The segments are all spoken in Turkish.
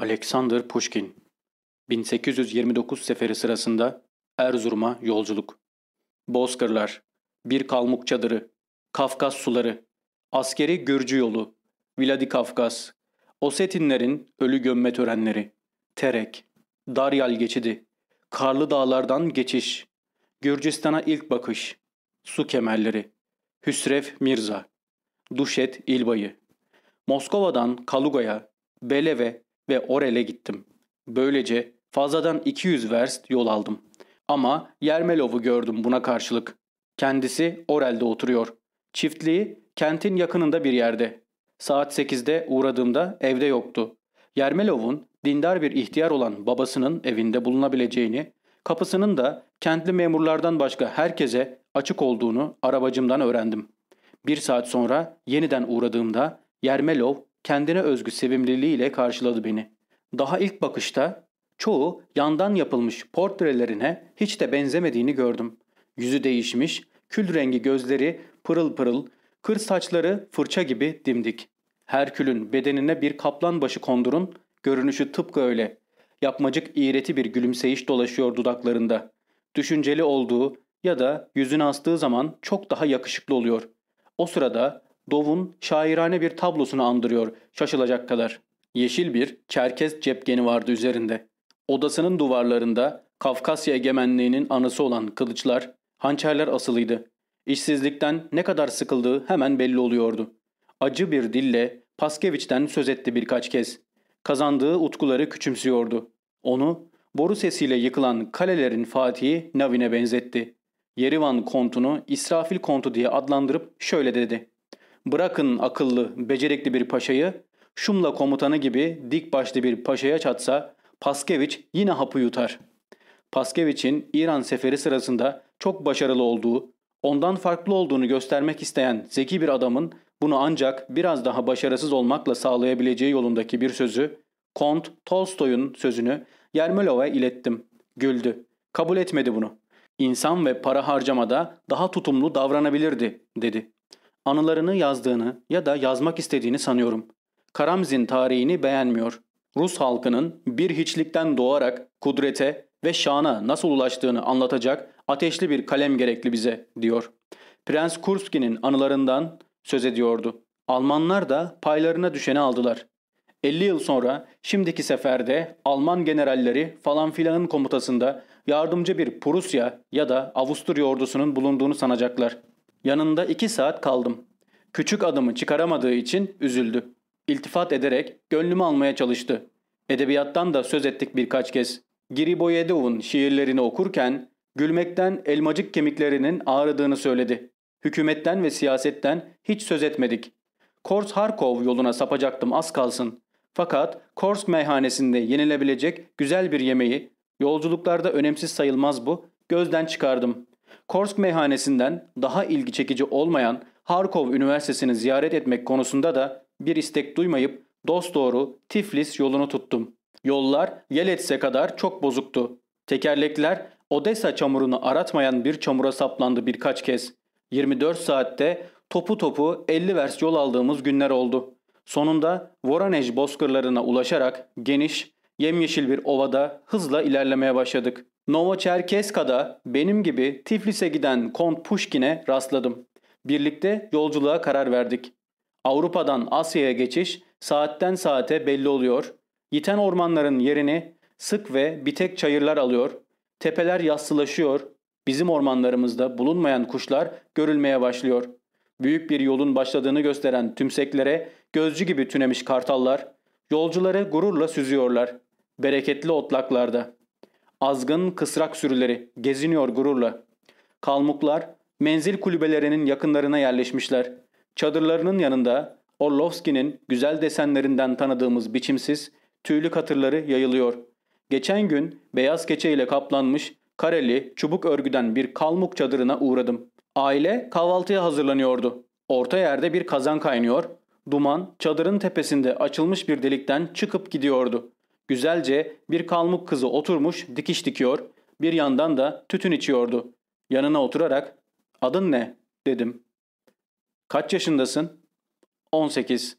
Alexander Pushkin 1829 seferi sırasında Erzurum'a yolculuk. Bozkırlar, bir kalmuk çadırı, Kafkas suları, askeri Gürcü yolu, Vladikavkaz, Osetinlerin ölü gömme törenleri, Terek, Daryal geçidi, Karlı dağlardan geçiş, Gürcistan'a ilk bakış, su kemerleri, Hüsrev Mirza, Duşet İlbayı, Moskova'dan Kaluga'ya, Beleve ve Orel'e gittim. Böylece fazladan 200 verst yol aldım. Ama Yermelov'u gördüm buna karşılık. Kendisi Orel'de oturuyor. Çiftliği kentin yakınında bir yerde. Saat 8'de uğradığımda evde yoktu. Yermelov'un dindar bir ihtiyar olan babasının evinde bulunabileceğini, kapısının da kentli memurlardan başka herkese açık olduğunu arabacımdan öğrendim. Bir saat sonra yeniden uğradığımda Yermelov kendine özgü sevimliliğiyle karşıladı beni. Daha ilk bakışta çoğu yandan yapılmış portrelerine hiç de benzemediğini gördüm. Yüzü değişmiş, kül rengi gözleri pırıl pırıl, kır saçları fırça gibi dimdik. Herkül'ün bedenine bir kaplan başı kondurun, görünüşü tıpkı öyle. Yapmacık iğreti bir gülümseyiş dolaşıyor dudaklarında. Düşünceli olduğu ya da yüzünü astığı zaman çok daha yakışıklı oluyor. O sırada Dov'un şairane bir tablosunu andırıyor şaşılacak kadar. Yeşil bir Çerkez cepgeni vardı üzerinde. Odasının duvarlarında Kafkasya egemenliğinin anısı olan kılıçlar, hançerler asılıydı. İşsizlikten ne kadar sıkıldığı hemen belli oluyordu. Acı bir dille Paskeviç'ten söz etti birkaç kez. Kazandığı utkuları küçümsüyordu. Onu boru sesiyle yıkılan kalelerin Fatihi Navin'e benzetti. Yerivan kontunu İsrafil kontu diye adlandırıp şöyle dedi. Bırakın akıllı, becerikli bir paşayı, Şumla komutanı gibi dik başlı bir paşaya çatsa Paskeviç yine hapı yutar. Paskeviç'in İran seferi sırasında çok başarılı olduğu, ondan farklı olduğunu göstermek isteyen zeki bir adamın bunu ancak biraz daha başarısız olmakla sağlayabileceği yolundaki bir sözü, Kont Tolstoy'un sözünü Yermelov'a ilettim. Güldü. Kabul etmedi bunu. İnsan ve para harcamada daha tutumlu davranabilirdi, dedi. Anılarını yazdığını ya da yazmak istediğini sanıyorum. Karamzin tarihini beğenmiyor. Rus halkının bir hiçlikten doğarak kudrete ve şana nasıl ulaştığını anlatacak ateşli bir kalem gerekli bize, diyor. Prens Kurski'nin anılarından söz ediyordu. Almanlar da paylarına düşeni aldılar. 50 yıl sonra şimdiki seferde Alman generalleri falan filanın komutasında yardımcı bir Prusya ya da Avusturya ordusunun bulunduğunu sanacaklar. Yanında iki saat kaldım. Küçük adımı çıkaramadığı için üzüldü. İltifat ederek gönlümü almaya çalıştı. Edebiyattan da söz ettik birkaç kez. Giriboyedov'un şiirlerini okurken gülmekten elmacık kemiklerinin ağrıdığını söyledi. Hükümetten ve siyasetten hiç söz etmedik. Kors-Harkov yoluna sapacaktım az kalsın. Fakat Korsk meyhanesinde yenilebilecek güzel bir yemeği, yolculuklarda önemsiz sayılmaz bu, gözden çıkardım. Korsk meyhanesinden daha ilgi çekici olmayan Harkov Üniversitesi'ni ziyaret etmek konusunda da bir istek duymayıp dosdoğru Tiflis yolunu tuttum. Yollar Yelets'e kadar çok bozuktu. Tekerlekler Odessa çamurunu aratmayan bir çamura saplandı birkaç kez. 24 saatte topu topu 50 vers yol aldığımız günler oldu. Sonunda Voronezh bozkırlarına ulaşarak geniş, yemyeşil bir ovada hızla ilerlemeye başladık. Novoçerkeska'da benim gibi Tiflis'e giden Kont Pushkin'e rastladım. Birlikte yolculuğa karar verdik. Avrupa'dan Asya'ya geçiş saatten saate belli oluyor. Yiten ormanların yerini sık ve bitek çayırlar alıyor. Tepeler yassılaşıyor. Bizim ormanlarımızda bulunmayan kuşlar görülmeye başlıyor. Büyük bir yolun başladığını gösteren tümseklere gözcü gibi tünemiş kartallar yolcuları gururla süzüyorlar. Bereketli otlaklarda. Azgın kısrak sürüleri geziniyor gururla. Kalmuklar menzil kulübelerinin yakınlarına yerleşmişler. Çadırlarının yanında Orlovski'nin güzel desenlerinden tanıdığımız biçimsiz, tüylü katırları yayılıyor. Geçen gün beyaz keçe ile kaplanmış, kareli, çubuk örgüden bir kalmuk çadırına uğradım. Aile kahvaltıya hazırlanıyordu. Orta yerde bir kazan kaynıyor, duman çadırın tepesinde açılmış bir delikten çıkıp gidiyordu. Güzelce bir kalmuk kızı oturmuş dikiş dikiyor, bir yandan da tütün içiyordu. Yanına oturarak ''Adın ne?'' dedim. ''Kaç yaşındasın?'' 18.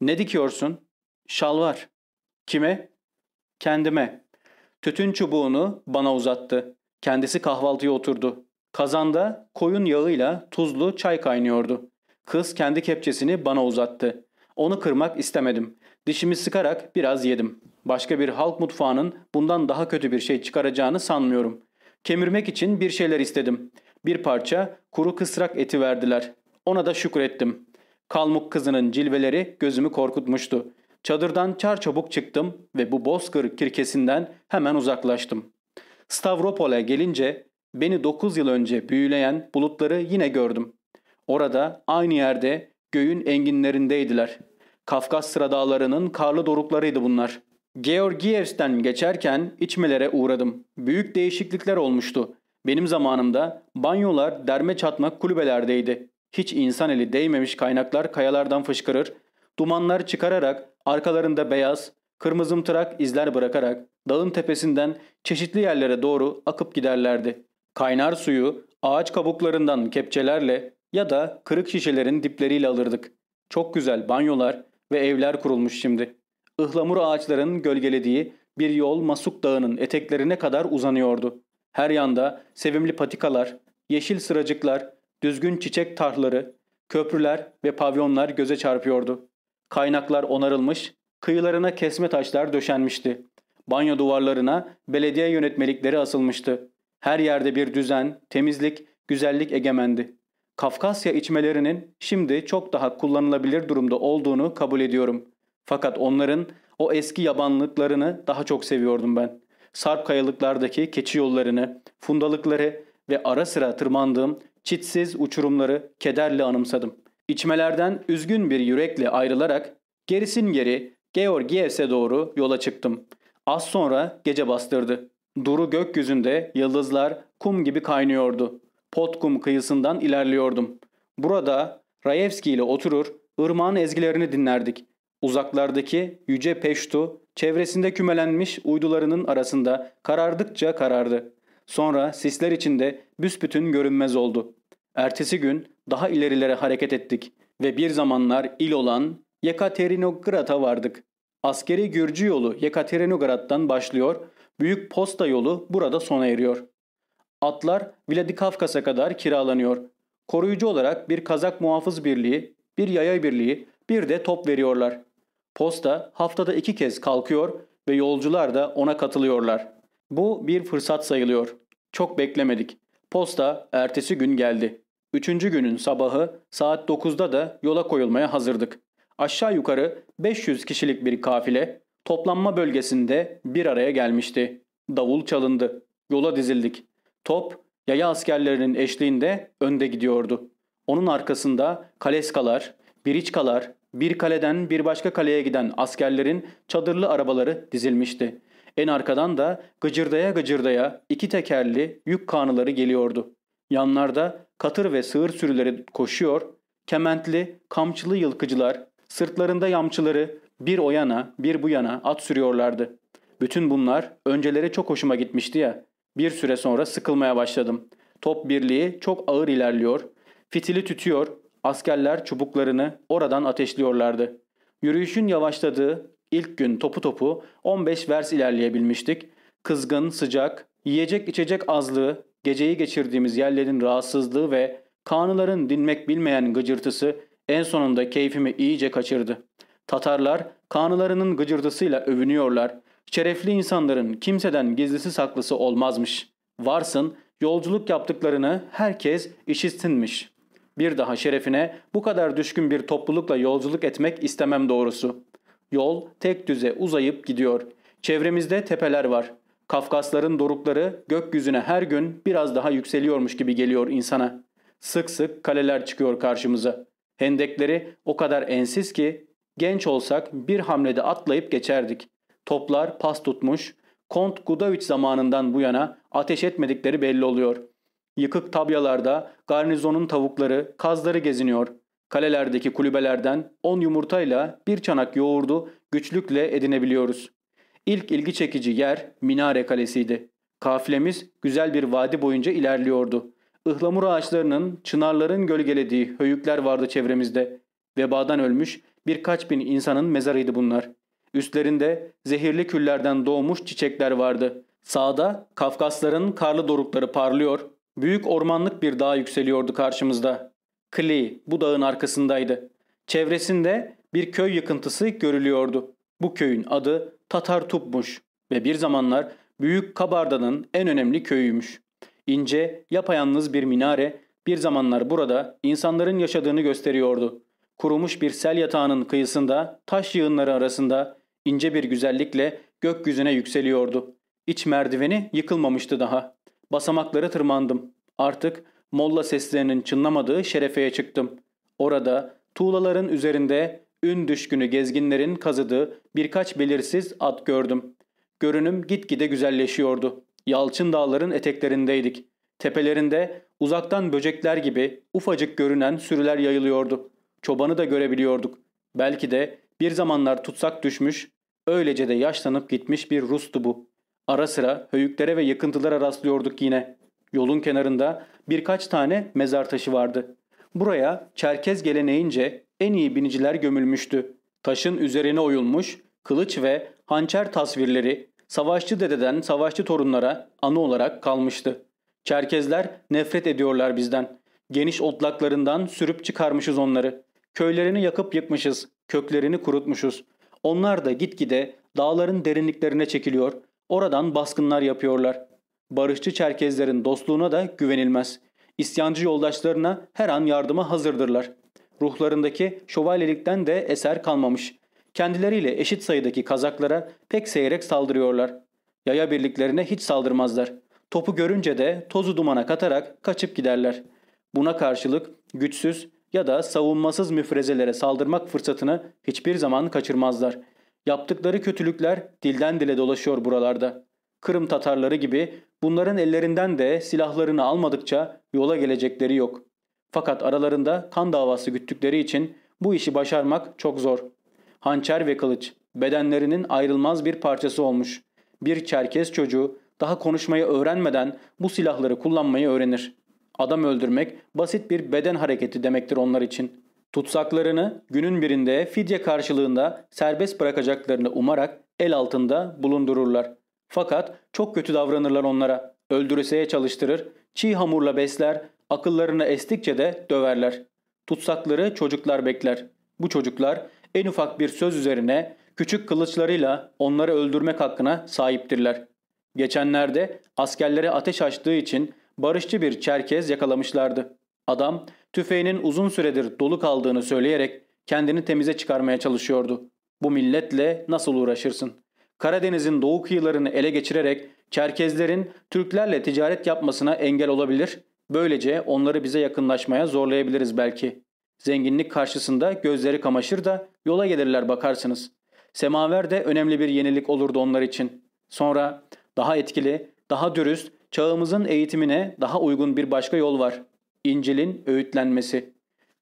''Ne dikiyorsun?'' ''Şalvar.'' Kime? Kendime. Tütün çubuğunu bana uzattı. Kendisi kahvaltıya oturdu. Kazanda koyun yağıyla tuzlu çay kaynıyordu. Kız kendi kepçesini bana uzattı. Onu kırmak istemedim. Dişimi sıkarak biraz yedim. Başka bir halk mutfağının bundan daha kötü bir şey çıkaracağını sanmıyorum. Kemirmek için bir şeyler istedim. Bir parça kuru kısrak eti verdiler. Ona da şükrettim. Kalmuk kızının cilveleri gözümü korkutmuştu. Çadırdan çar çabuk çıktım ve bu bozkır kirkesinden hemen uzaklaştım. Stavropol'e gelince beni 9 yıl önce büyüleyen bulutları yine gördüm. Orada aynı yerde göğün enginlerindeydiler. Kafkas sıra dağlarının karlı doruklarıydı bunlar. Georgievs'ten geçerken içmelere uğradım. Büyük değişiklikler olmuştu. Benim zamanımda banyolar derme çatmak kulübelerdeydi. Hiç insan eli değmemiş kaynaklar kayalardan fışkırır, dumanlar çıkararak arkalarında beyaz, kırmızımtırak izler bırakarak dağın tepesinden çeşitli yerlere doğru akıp giderlerdi. Kaynar suyu ağaç kabuklarından kepçelerle ya da kırık şişelerin dipleriyle alırdık. Çok güzel banyolar ve evler kurulmuş şimdi. Ihlamur ağaçların gölgelediği bir yol Masuk Dağı'nın eteklerine kadar uzanıyordu. Her yanda sevimli patikalar, yeşil sıracıklar, düzgün çiçek tarhları, köprüler ve pavyonlar göze çarpıyordu. Kaynaklar onarılmış, kıyılarına kesme taşlar döşenmişti. Banyo duvarlarına belediye yönetmelikleri asılmıştı. Her yerde bir düzen, temizlik, güzellik egemendi. Kafkasya içmelerinin şimdi çok daha kullanılabilir durumda olduğunu kabul ediyorum. Fakat onların o eski yabanlıklarını daha çok seviyordum ben. Sarp kayalıklardaki keçi yollarını, fundalıkları ve ara sıra tırmandığım çitsiz uçurumları kederle anımsadım. İçmelerden üzgün bir yürekle ayrılarak gerisin geri Georgievs'e doğru yola çıktım. Az sonra gece bastırdı. Duru gökyüzünde yıldızlar kum gibi kaynıyordu. Potkum kıyısından ilerliyordum. Burada Rayevski ile oturur, ırmağın ezgilerini dinlerdik. Uzaklardaki yüce peştu, çevresinde kümelenmiş uydularının arasında karardıkça karardı. Sonra sisler içinde büsbütün görünmez oldu. Ertesi gün daha ilerilere hareket ettik ve bir zamanlar il olan Yekaterinograd'a vardık. Askeri Gürcü yolu Yekaterinograd'dan başlıyor, büyük posta yolu burada sona eriyor. Atlar Vladikavkaz'a kadar kiralanıyor. Koruyucu olarak bir Kazak muhafız birliği, bir yaya birliği, bir de top veriyorlar. Posta haftada iki kez kalkıyor ve yolcular da ona katılıyorlar. Bu bir fırsat sayılıyor. Çok beklemedik. Posta ertesi gün geldi. Üçüncü günün sabahı saat 9'da da yola koyulmaya hazırdık. Aşağı yukarı 500 kişilik bir kafile toplanma bölgesinde bir araya gelmişti. Davul çalındı. Yola dizildik. Top yaya askerlerinin eşliğinde önde gidiyordu. Onun arkasında kaleskalar, biriçkalar, bir kaleden bir başka kaleye giden askerlerin çadırlı arabaları dizilmişti. En arkadan da gıcırdaya gıcırdaya iki tekerli yük kanıları geliyordu. Yanlarda katır ve sığır sürüleri koşuyor, kementli, kamçılı yılkıcılar, sırtlarında yamçıları bir o yana bir bu yana at sürüyorlardı. Bütün bunlar önceleri çok hoşuma gitmişti ya. Bir süre sonra sıkılmaya başladım. Top birliği çok ağır ilerliyor, fitili tütüyor, askerler çubuklarını oradan ateşliyorlardı. Yürüyüşün yavaşladığı ilk gün topu topu 15 vers ilerleyebilmiştik. Kızgın, sıcak, yiyecek içecek azlığı, geceyi geçirdiğimiz yerlerin rahatsızlığı ve kanıların dinmek bilmeyen gıcırtısı en sonunda keyfimi iyice kaçırdı. Tatarlar kanılarının gıcırtısıyla övünüyorlar. Şerefli insanların kimseden gizlisi saklısı olmazmış. Varsın yolculuk yaptıklarını herkes işitsinmiş. Bir daha şerefine bu kadar düşkün bir toplulukla yolculuk etmek istemem doğrusu. Yol tek düze uzayıp gidiyor. Çevremizde tepeler var. Kafkasların dorukları gökyüzüne her gün biraz daha yükseliyormuş gibi geliyor insana. Sık sık kaleler çıkıyor karşımıza. Hendekleri o kadar ensiz ki genç olsak bir hamlede atlayıp geçerdik. Toplar pas tutmuş, Kont Gudaviç zamanından bu yana ateş etmedikleri belli oluyor. Yıkık tabyalarda garnizonun tavukları, kazları geziniyor. Kalelerdeki kulübelerden 10 yumurtayla bir çanak yoğurdu güçlükle edinebiliyoruz. İlk ilgi çekici yer Minare Kalesi'ydi. Kafilemiz güzel bir vadi boyunca ilerliyordu. Ihlamur ağaçlarının, çınarların gölgelediği höyükler vardı çevremizde. Vebadan ölmüş birkaç bin insanın mezarıydı bunlar. Üstlerinde zehirli küllerden doğmuş çiçekler vardı. Sağda Kafkasların karlı dorukları parlıyor, büyük ormanlık bir dağ yükseliyordu karşımızda. Kli bu dağın arkasındaydı. Çevresinde bir köy yıkıntısı görülüyordu. Bu köyün adı Tatar Tup'muş ve bir zamanlar Büyük Kabarda'nın en önemli köyüymüş. İnce, yapayalnız bir minare bir zamanlar burada insanların yaşadığını gösteriyordu. Kurumuş bir sel yatağının kıyısında, taş yığınları arasında ince bir güzellikle gökyüzüne yükseliyordu. İç merdiveni yıkılmamıştı daha. Basamakları tırmandım. Artık molla seslerinin çınlamadığı şerefeye çıktım. Orada tuğlaların üzerinde ün düşkünü gezginlerin kazıdığı birkaç belirsiz at gördüm. Görünüm gitgide güzelleşiyordu. Yalçın dağların eteklerindeydik. Tepelerinde uzaktan böcekler gibi ufacık görünen sürüler yayılıyordu. Çobanı da görebiliyorduk. Belki de bir zamanlar tutsak düşmüş, öylece de yaşlanıp gitmiş bir Rus'tu bu. Ara sıra höyüklere ve yıkıntılara rastlıyorduk yine. Yolun kenarında birkaç tane mezar taşı vardı. Buraya Çerkez geleneğince en iyi biniciler gömülmüştü. Taşın üzerine oyulmuş kılıç ve hançer tasvirleri savaşçı dededen savaşçı torunlara anı olarak kalmıştı. Çerkezler nefret ediyorlar bizden. Geniş otlaklarından sürüp çıkarmışız onları. Köylerini yakıp yıkmışız, köklerini kurutmuşuz. Onlar da gitgide dağların derinliklerine çekiliyor, oradan baskınlar yapıyorlar. Barışçı Çerkezlerin dostluğuna da güvenilmez. İsyancı yoldaşlarına her an yardıma hazırdırlar. Ruhlarındaki şövalyelikten de eser kalmamış. Kendileriyle eşit sayıdaki kazaklara pek seyrek saldırıyorlar. Yaya birliklerine hiç saldırmazlar. Topu görünce de tozu dumana katarak kaçıp giderler. Buna karşılık güçsüz ya da savunmasız müfrezelere saldırmak fırsatını hiçbir zaman kaçırmazlar. Yaptıkları kötülükler dilden dile dolaşıyor buralarda. Kırım Tatarları gibi bunların ellerinden de silahlarını almadıkça yola gelecekleri yok. Fakat aralarında kan davası güttükleri için bu işi başarmak çok zor. Hançer ve kılıç bedenlerinin ayrılmaz bir parçası olmuş. Bir Çerkez çocuğu daha konuşmayı öğrenmeden bu silahları kullanmayı öğrenir. Adam öldürmek basit bir beden hareketi demektir onlar için. Tutsaklarını günün birinde fidye karşılığında serbest bırakacaklarını umarak el altında bulundururlar. Fakat çok kötü davranırlar onlara. Öldürüseye çalıştırır, çiğ hamurla besler, akıllarını estikçe de döverler. Tutsakları çocuklar bekler. Bu çocuklar en ufak bir söz üzerine küçük kılıçlarıyla onları öldürmek hakkına sahiptirler. Geçenlerde askerlere ateş açtığı için barışçı bir Çerkez yakalamışlardı. Adam tüfeğinin uzun süredir dolu kaldığını söyleyerek kendini temize çıkarmaya çalışıyordu. Bu milletle nasıl uğraşırsın? Karadeniz'in doğu kıyılarını ele geçirerek Çerkezlerin Türklerle ticaret yapmasına engel olabilir. Böylece onları bize yakınlaşmaya zorlayabiliriz belki. Zenginlik karşısında gözleri kamaşır da yola gelirler bakarsınız. Semaver de önemli bir yenilik olurdu onlar için. Sonra daha etkili, daha dürüst, çağımızın eğitimine daha uygun bir başka yol var. İncil'in öğütlenmesi.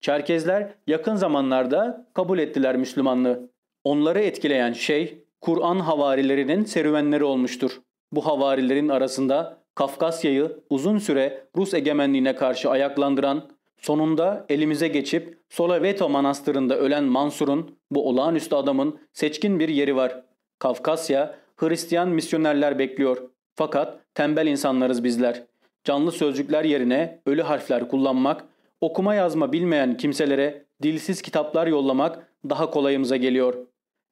Çerkezler yakın zamanlarda kabul ettiler Müslümanlığı. Onları etkileyen şey Kur'an havarilerinin serüvenleri olmuştur. Bu havarilerin arasında Kafkasya'yı uzun süre Rus egemenliğine karşı ayaklandıran, sonunda elimize geçip Solaveto Manastırı'nda ölen Mansur'un, bu olağanüstü adamın seçkin bir yeri var. Kafkasya, Hristiyan misyonerler bekliyor. Fakat tembel insanlarız bizler. Canlı sözcükler yerine ölü harfler kullanmak, okuma yazma bilmeyen kimselere dilsiz kitaplar yollamak daha kolayımıza geliyor.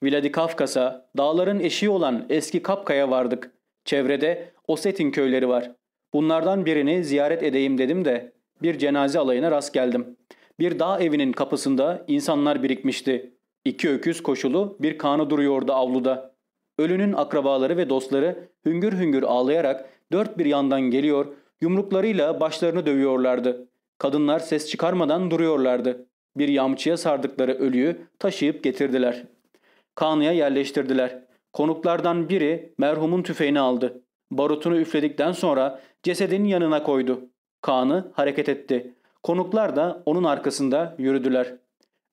Vladikavkaz'a, dağların eşiği olan eski Kapkaya vardık. Çevrede Osetin köyleri var. Bunlardan birini ziyaret edeyim dedim de bir cenaze alayına rast geldim. Bir dağ evinin kapısında insanlar birikmişti. İki öküz koşulu bir kanı duruyordu avluda. Ölünün akrabaları ve dostları hüngür hüngür ağlayarak dört bir yandan geliyor, yumruklarıyla başlarını dövüyorlardı. Kadınlar ses çıkarmadan duruyorlardı. Bir yamçıya sardıkları ölüyü taşıyıp getirdiler. Kanıya yerleştirdiler. Konuklardan biri merhumun tüfeğini aldı. Barutunu üfledikten sonra cesedin yanına koydu. Kaan'ı hareket etti. Konuklar da onun arkasında yürüdüler.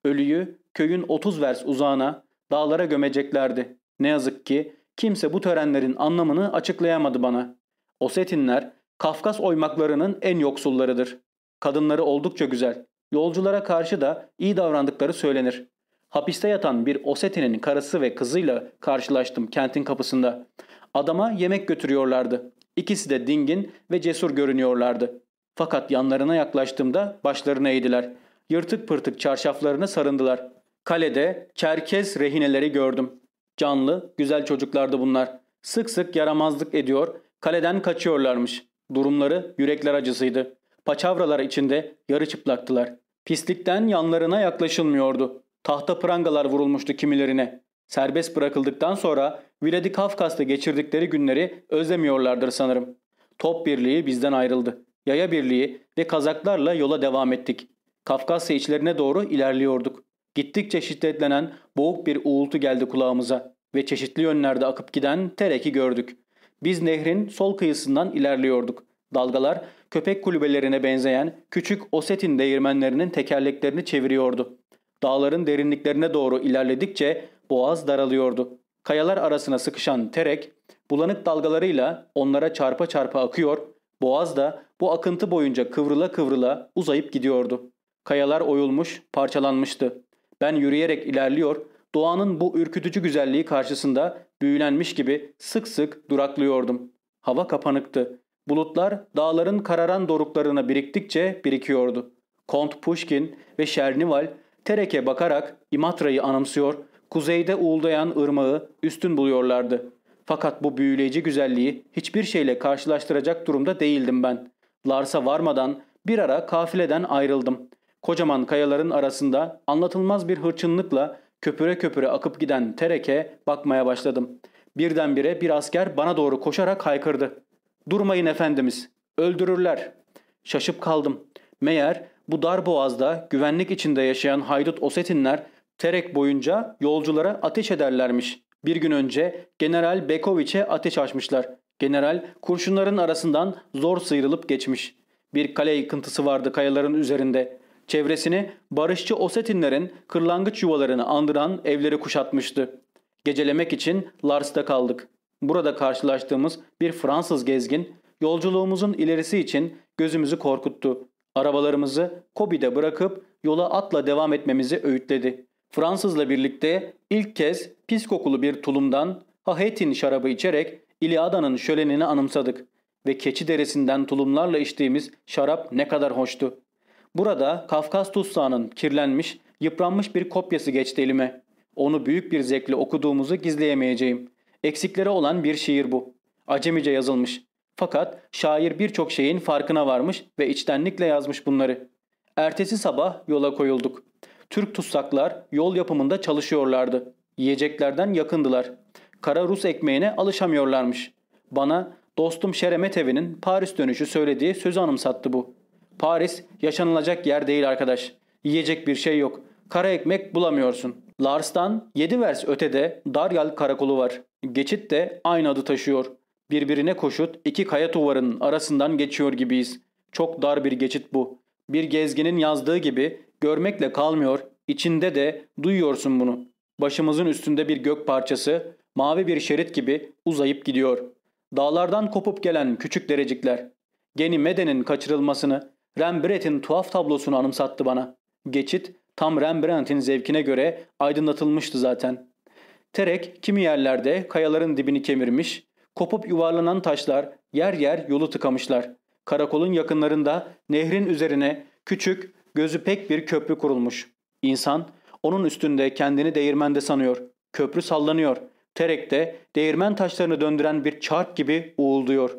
Ölüyü köyün 30 vers uzağına dağlara gömeceklerdi. Ne yazık ki kimse bu törenlerin anlamını açıklayamadı bana. Osetinler Kafkas oymaklarının en yoksullarıdır. Kadınları oldukça güzel. Yolculara karşı da iyi davrandıkları söylenir. Hapiste yatan bir Oseti'nin karısı ve kızıyla karşılaştım kentin kapısında. Adama yemek götürüyorlardı. İkisi de dingin ve cesur görünüyorlardı. Fakat yanlarına yaklaştığımda başlarını eğdiler. Yırtık pırtık çarşaflarını sarındılar. Kalede Çerkez rehineleri gördüm. Canlı, güzel çocuklardı bunlar. Sık sık yaramazlık ediyor, kaleden kaçıyorlarmış. Durumları yürekler acısıydı. Paçavralar içinde yarı çıplaktılar. Pislikten yanlarına yaklaşılmıyordu. Tahta prangalar vurulmuştu kimilerine. Serbest bırakıldıktan sonra Viledi Kafkas'ta geçirdikleri günleri özlemiyorlardır sanırım. Top birliği bizden ayrıldı. Yaya birliği ve kazaklarla yola devam ettik. Kafkasya içlerine doğru ilerliyorduk. Gittikçe şiddetlenen boğuk bir uğultu geldi kulağımıza ve çeşitli yönlerde akıp giden Terek'i gördük. Biz nehrin sol kıyısından ilerliyorduk. Dalgalar köpek kulübelerine benzeyen küçük Osetin değirmenlerinin tekerleklerini çeviriyordu. Dağların derinliklerine doğru ilerledikçe boğaz daralıyordu. Kayalar arasına sıkışan Terek bulanık dalgalarıyla onlara çarpa çarpa akıyor, boğaz da bu akıntı boyunca kıvrıla kıvrıla uzayıp gidiyordu. Kayalar oyulmuş, parçalanmıştı. Ben yürüyerek ilerliyor, doğanın bu ürkütücü güzelliği karşısında büyülenmiş gibi sık sık duraklıyordum. Hava kapanıktı. Bulutlar dağların kararan doruklarına biriktikçe birikiyordu. Kont Pushkin ve Şernival Terek'e bakarak İmatra'yı anımsıyor, kuzeyde uğuldayan ırmağı üstün buluyorlardı. Fakat bu büyüleyici güzelliği hiçbir şeyle karşılaştıracak durumda değildim ben. Lars'a varmadan bir ara kafileden ayrıldım. Kocaman kayaların arasında anlatılmaz bir hırçınlıkla köpüre köpüre akıp giden Terek'e bakmaya başladım. Birdenbire bir asker bana doğru koşarak haykırdı. Durmayın efendimiz, öldürürler. Şaşıp kaldım. Meğer bu dar boğazda güvenlik içinde yaşayan haydut Osetinler Terek boyunca yolculara ateş ederlermiş. Bir gün önce General Bekoviç'e ateş açmışlar. General kurşunların arasından zor sıyrılıp geçmiş. Bir kale yıkıntısı vardı kayaların üzerinde. Çevresini barışçı Osetinlerin kırlangıç yuvalarını andıran evleri kuşatmıştı. Gecelemek için Lars'ta kaldık. Burada karşılaştığımız bir Fransız gezgin yolculuğumuzun ilerisi için gözümüzü korkuttu. Arabalarımızı Kobi'de bırakıp yola atla devam etmemizi öğütledi. Fransızla birlikte ilk kez pis kokulu bir tulumdan Hahetin şarabı içerek İliada'nın şölenini anımsadık ve keçi derisinden tulumlarla içtiğimiz şarap ne kadar hoştu. Burada Kafkas tutsağının kirlenmiş, yıpranmış bir kopyası geçti elime. Onu büyük bir zevkle okuduğumuzu gizleyemeyeceğim. Eksikleri olan bir şiir bu. Acemice yazılmış. Fakat şair birçok şeyin farkına varmış ve içtenlikle yazmış bunları. Ertesi sabah yola koyulduk. Türk tutsaklar yol yapımında çalışıyorlardı. Yiyeceklerden yakındılar. Kara Rus ekmeğine alışamıyorlarmış. Bana dostum Şeremetevi'nin Paris dönüşü söylediği sözü anımsattı bu. Paris yaşanılacak yer değil arkadaş. Yiyecek bir şey yok. Kara ekmek bulamıyorsun. Lars'tan 7 vers ötede Daryal karakolu var. Geçit de aynı adı taşıyor. Birbirine koşut iki kaya duvarının arasından geçiyor gibiyiz. Çok dar bir geçit bu. Bir gezginin yazdığı gibi görmekle kalmıyor, içinde de duyuyorsun bunu. Başımızın üstünde bir gök parçası, mavi bir şerit gibi uzayıp gidiyor. Dağlardan kopup gelen küçük derecikler. Geni Mede'nin kaçırılmasını, Rembrandt'in tuhaf tablosunu anımsattı bana. Geçit tam Rembrandt'in zevkine göre aydınlatılmıştı zaten. Terek kimi yerlerde kayaların dibini kemirmiş, kopup yuvarlanan taşlar yer yer yolu tıkamışlar. Karakolun yakınlarında nehrin üzerine küçük, gözü pek bir köprü kurulmuş. İnsan onun üstünde kendini değirmende sanıyor. Köprü sallanıyor. Terekte değirmen taşlarını döndüren bir çark gibi uğulduyor.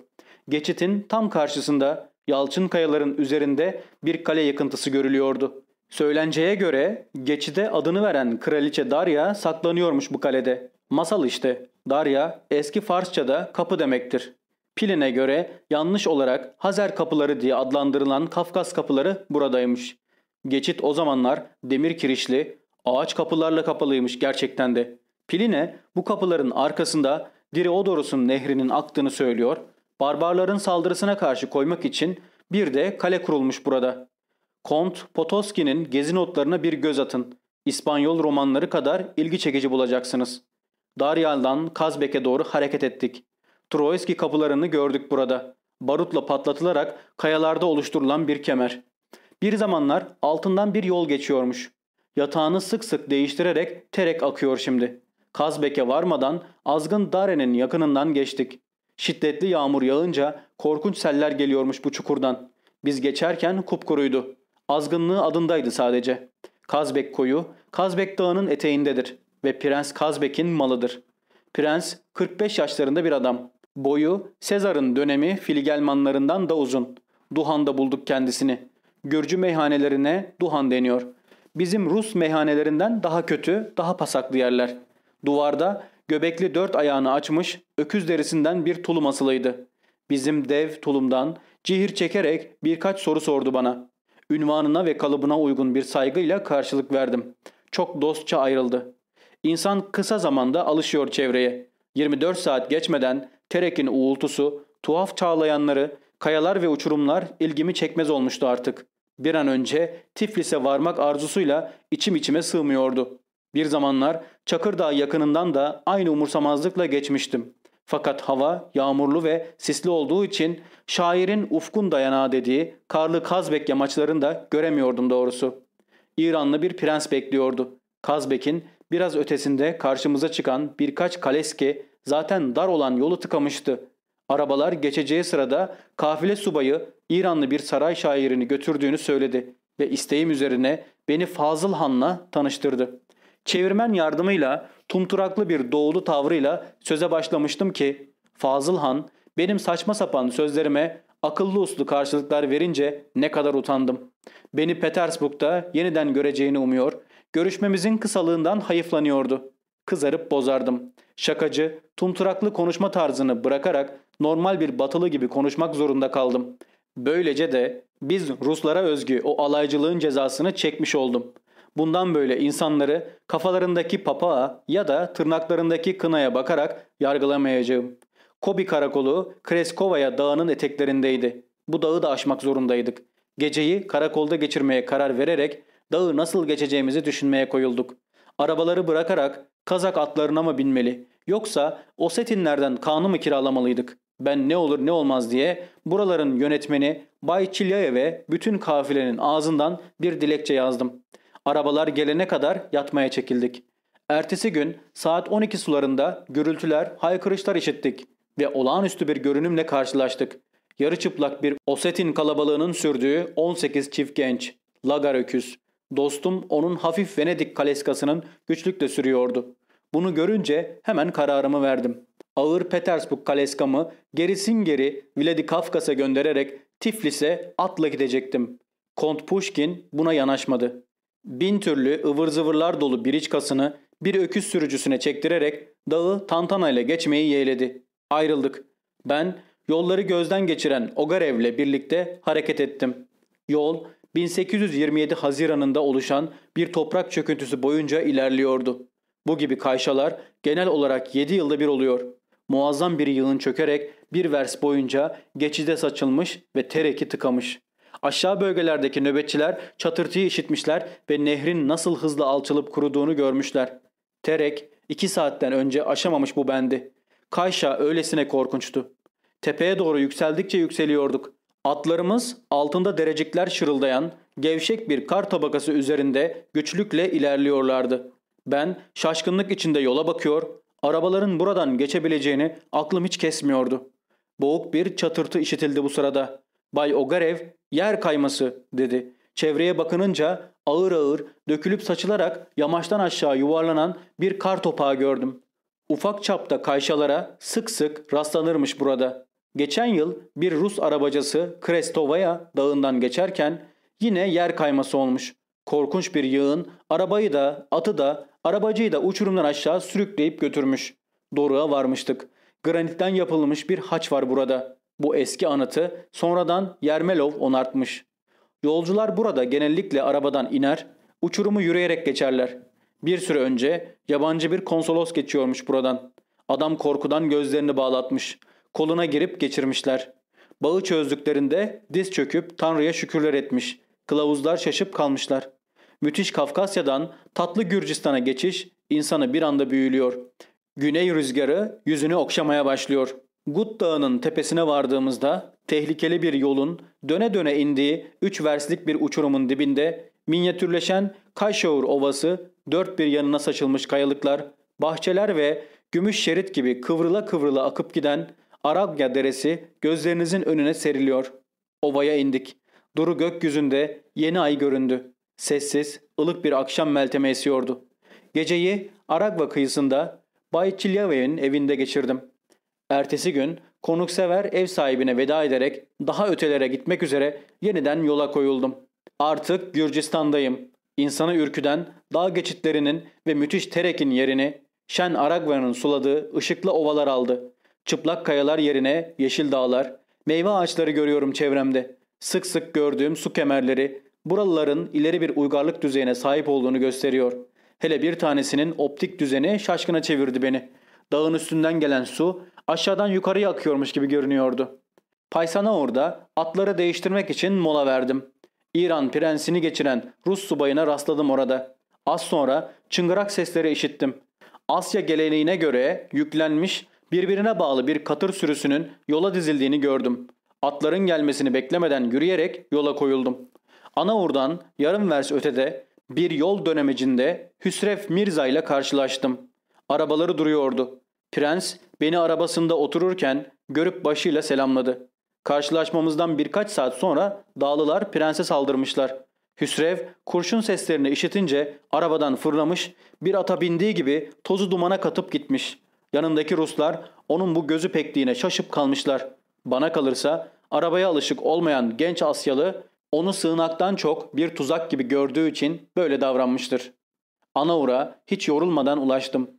Geçitin tam karşısında yalçın kayaların üzerinde bir kale yıkıntısı görülüyordu. Söylenceye göre geçide adını veren kraliçe Darya saklanıyormuş bu kalede. Masal işte. Darya eski Farsça'da kapı demektir. Pilin'e göre yanlış olarak Hazer kapıları diye adlandırılan Kafkas kapıları buradaymış. Geçit o zamanlar demir kirişli, ağaç kapılarla kapalıymış gerçekten de. Piline bu kapıların arkasında Diriodorus'un nehrinin aktığını söylüyor. Barbarların saldırısına karşı koymak için bir de kale kurulmuş burada. Kont Potoskin'in gezi notlarına bir göz atın. İspanyol romanları kadar ilgi çekici bulacaksınız. Daryal'dan Kazbek'e doğru hareket ettik. Troyski kapılarını gördük burada. Barutla patlatılarak kayalarda oluşturulan bir kemer. Bir zamanlar altından bir yol geçiyormuş. Yatağını sık sık değiştirerek terek akıyor şimdi. Kazbek'e varmadan azgın Dare'nin yakınından geçtik. Şiddetli yağmur yağınca korkunç seller geliyormuş bu çukurdan. Biz geçerken kupkuruydu. Azgınlığı adındaydı sadece. Kazbek koyu, Kazbek dağının eteğindedir ve Prens Kazbek'in malıdır. Prens 45 yaşlarında bir adam. Boyu Sezar'ın dönemi filigelmanlarından da uzun. Duhan'da bulduk kendisini. Gürcü meyhanelerine Duhan deniyor. Bizim Rus meyhanelerinden daha kötü, daha pasaklı yerler. Duvarda göbekli dört ayağını açmış öküz derisinden bir tulum asılıydı. Bizim dev tulumdan cihir çekerek birkaç soru sordu bana. Ünvanına ve kalıbına uygun bir saygıyla karşılık verdim. Çok dostça ayrıldı. İnsan kısa zamanda alışıyor çevreye. 24 saat geçmeden Terek'in uğultusu, tuhaf çağlayanları, kayalar ve uçurumlar ilgimi çekmez olmuştu artık. Bir an önce Tiflis'e varmak arzusuyla içim içime sığmıyordu. Bir zamanlar Çakırdağ yakınından da aynı umursamazlıkla geçmiştim. Fakat hava yağmurlu ve sisli olduğu için şairin ufkun dayanağı dediği karlı Kazbek yamaçlarında göremiyordum doğrusu. İranlı bir prens bekliyordu. Kazbek'in biraz ötesinde karşımıza çıkan birkaç kaleski zaten dar olan yolu tıkamıştı. Arabalar geçeceği sırada kafile subayı İranlı bir saray şairini götürdüğünü söyledi ve isteğim üzerine beni Fazıl Han'la tanıştırdı. Çevirmen yardımıyla tumturaklı bir doğulu tavrıyla söze başlamıştım ki Fazıl Han benim saçma sapan sözlerime akıllı uslu karşılıklar verince ne kadar utandım. Beni Petersburg'da yeniden göreceğini umuyor, görüşmemizin kısalığından hayıflanıyordu. Kızarıp bozardım. Şakacı, tumturaklı konuşma tarzını bırakarak normal bir batılı gibi konuşmak zorunda kaldım. Böylece de biz Ruslara özgü o alaycılığın cezasını çekmiş oldum. Bundan böyle insanları kafalarındaki papağa ya da tırnaklarındaki kınaya bakarak yargılamayacağım. Kobi karakolu Kreskovaya dağının eteklerindeydi. Bu dağı da aşmak zorundaydık. Geceyi karakolda geçirmeye karar vererek dağı nasıl geçeceğimizi düşünmeye koyulduk. Arabaları bırakarak Kazak atlarına mı binmeli yoksa Osetinlerden kanı mı kiralamalıydık? Ben ne olur ne olmaz diye buraların yönetmeni Bay Çilyayev'e bütün kafilenin ağzından bir dilekçe yazdım. Arabalar gelene kadar yatmaya çekildik. Ertesi gün saat 12 sularında gürültüler, haykırışlar işittik ve olağanüstü bir görünümle karşılaştık. Yarı çıplak bir Osetin kalabalığının sürdüğü 18 çift genç, lagar öküz. Dostum onun hafif Venedik kaleskasının güçlükle sürüyordu. Bunu görünce hemen kararımı verdim. Ağır Petersburg kaleskamı gerisin geri Vladikavkaz'a göndererek Tiflis'e atla gidecektim. Kont Pushkin buna yanaşmadı. Bin türlü ıvır zıvırlar dolu bir kasını bir öküz sürücüsüne çektirerek dağı tantanayla geçmeyi yeğledi. Ayrıldık. Ben yolları gözden geçiren Ogarev'le birlikte hareket ettim. Yol 1827 Haziran'ında oluşan bir toprak çöküntüsü boyunca ilerliyordu. Bu gibi kayşalar genel olarak 7 yılda bir oluyor. Muazzam bir yığın çökerek bir vers boyunca geçide saçılmış ve tereki tıkamış. Aşağı bölgelerdeki nöbetçiler çatırtıyı işitmişler ve nehrin nasıl hızlı alçalıp kuruduğunu görmüşler. Terek iki saatten önce aşamamış bu bendi. Kayşa öylesine korkunçtu. Tepeye doğru yükseldikçe yükseliyorduk. Atlarımız altında derecikler şırıldayan gevşek bir kar tabakası üzerinde güçlükle ilerliyorlardı. Ben şaşkınlık içinde yola bakıyor, arabaların buradan geçebileceğini aklım hiç kesmiyordu. Boğuk bir çatırtı işitildi bu sırada. Bay Ogarev yer kayması dedi. Çevreye bakınınca ağır ağır dökülüp saçılarak yamaçtan aşağı yuvarlanan bir kar topağı gördüm. Ufak çapta kayşalara sık sık rastlanırmış burada. Geçen yıl bir Rus arabacısı Krestovaya dağından geçerken yine yer kayması olmuş. Korkunç bir yığın arabayı da atı da arabacıyı da uçurumdan aşağı sürükleyip götürmüş. Doruğa varmıştık. Granitten yapılmış bir haç var burada. Bu eski anıtı sonradan Yermelov onartmış. Yolcular burada genellikle arabadan iner, uçurumu yürüyerek geçerler. Bir süre önce yabancı bir konsolos geçiyormuş buradan. Adam korkudan gözlerini bağlatmış. Koluna girip geçirmişler. Bağı çözdüklerinde diz çöküp Tanrı'ya şükürler etmiş. Kılavuzlar şaşıp kalmışlar. Müthiş Kafkasya'dan tatlı Gürcistan'a geçiş insanı bir anda büyülüyor. Güney rüzgarı yüzünü okşamaya başlıyor. Gut Dağı'nın tepesine vardığımızda tehlikeli bir yolun döne döne indiği üç verslik bir uçurumun dibinde minyatürleşen Kayşavur Ovası, dört bir yanına saçılmış kayalıklar, bahçeler ve gümüş şerit gibi kıvrıla kıvrıla akıp giden Arabya Deresi gözlerinizin önüne seriliyor. Ovaya indik. Duru gökyüzünde yeni ay göründü. Sessiz, ılık bir akşam melteme esiyordu. Geceyi Aragva kıyısında Bay Çilyavev'in evinde geçirdim. Ertesi gün konuksever ev sahibine veda ederek daha ötelere gitmek üzere yeniden yola koyuldum. Artık Gürcistan'dayım. İnsanı ürküden dağ geçitlerinin ve müthiş Terek'in yerini Şen Aragva'nın suladığı ışıklı ovalar aldı. Çıplak kayalar yerine yeşil dağlar, meyve ağaçları görüyorum çevremde. Sık sık gördüğüm su kemerleri buralıların ileri bir uygarlık düzeyine sahip olduğunu gösteriyor. Hele bir tanesinin optik düzeni şaşkına çevirdi beni. Dağın üstünden gelen su aşağıdan yukarıya akıyormuş gibi görünüyordu. Paysana orada atları değiştirmek için mola verdim. İran prensini geçiren Rus subayına rastladım orada. Az sonra çıngırak sesleri işittim. Asya geleneğine göre yüklenmiş birbirine bağlı bir katır sürüsünün yola dizildiğini gördüm. Atların gelmesini beklemeden yürüyerek yola koyuldum. Anaur'dan yarım vers ötede bir yol dönemecinde Hüsrev Mirza ile karşılaştım. Arabaları duruyordu. Prens beni arabasında otururken görüp başıyla selamladı. Karşılaşmamızdan birkaç saat sonra dağlılar prense saldırmışlar. Hüsrev kurşun seslerini işitince arabadan fırlamış bir ata bindiği gibi tozu dumana katıp gitmiş. Yanındaki Ruslar onun bu gözü pekliğine şaşıp kalmışlar. Bana kalırsa arabaya alışık olmayan genç Asyalı onu sığınaktan çok bir tuzak gibi gördüğü için böyle davranmıştır. Anaur'a hiç yorulmadan ulaştım.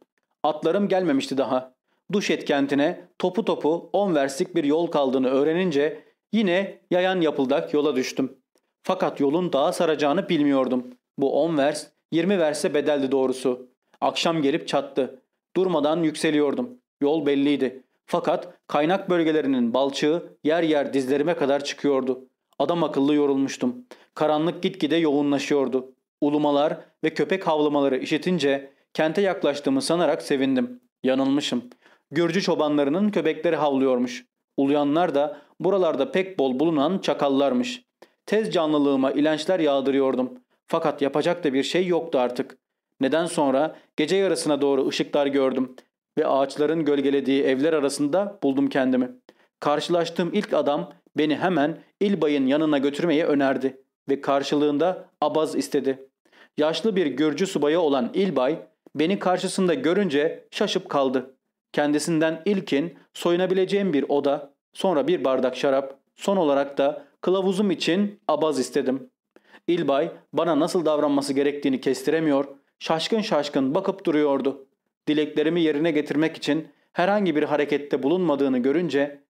Atlarım gelmemişti daha. Duşet kentine topu topu 10 verslik bir yol kaldığını öğrenince yine yayan yapıldak yola düştüm. Fakat yolun dağa saracağını bilmiyordum. Bu 10 vers 20 verse bedeldi doğrusu. Akşam gelip çattı. Durmadan yükseliyordum. Yol belliydi. Fakat kaynak bölgelerinin balçığı yer yer dizlerime kadar çıkıyordu. Adam akıllı yorulmuştum. Karanlık gitgide yoğunlaşıyordu. Ulumalar ve köpek havlamaları işitince kente yaklaştığımı sanarak sevindim. Yanılmışım. Gürcü çobanlarının köpekleri havlıyormuş. Uluyanlar da buralarda pek bol bulunan çakallarmış. Tez canlılığıma ilençler yağdırıyordum. Fakat yapacak da bir şey yoktu artık. Neden sonra gece yarısına doğru ışıklar gördüm ve ağaçların gölgelediği evler arasında buldum kendimi. Karşılaştığım ilk adam beni hemen İlbay'ın yanına götürmeyi önerdi ve karşılığında abaz istedi. Yaşlı bir Gürcü subayı olan İlbay beni karşısında görünce şaşıp kaldı. Kendisinden ilkin soyunabileceğim bir oda, sonra bir bardak şarap, son olarak da kılavuzum için abaz istedim. İlbay bana nasıl davranması gerektiğini kestiremiyor, şaşkın şaşkın bakıp duruyordu. Dileklerimi yerine getirmek için herhangi bir harekette bulunmadığını görünce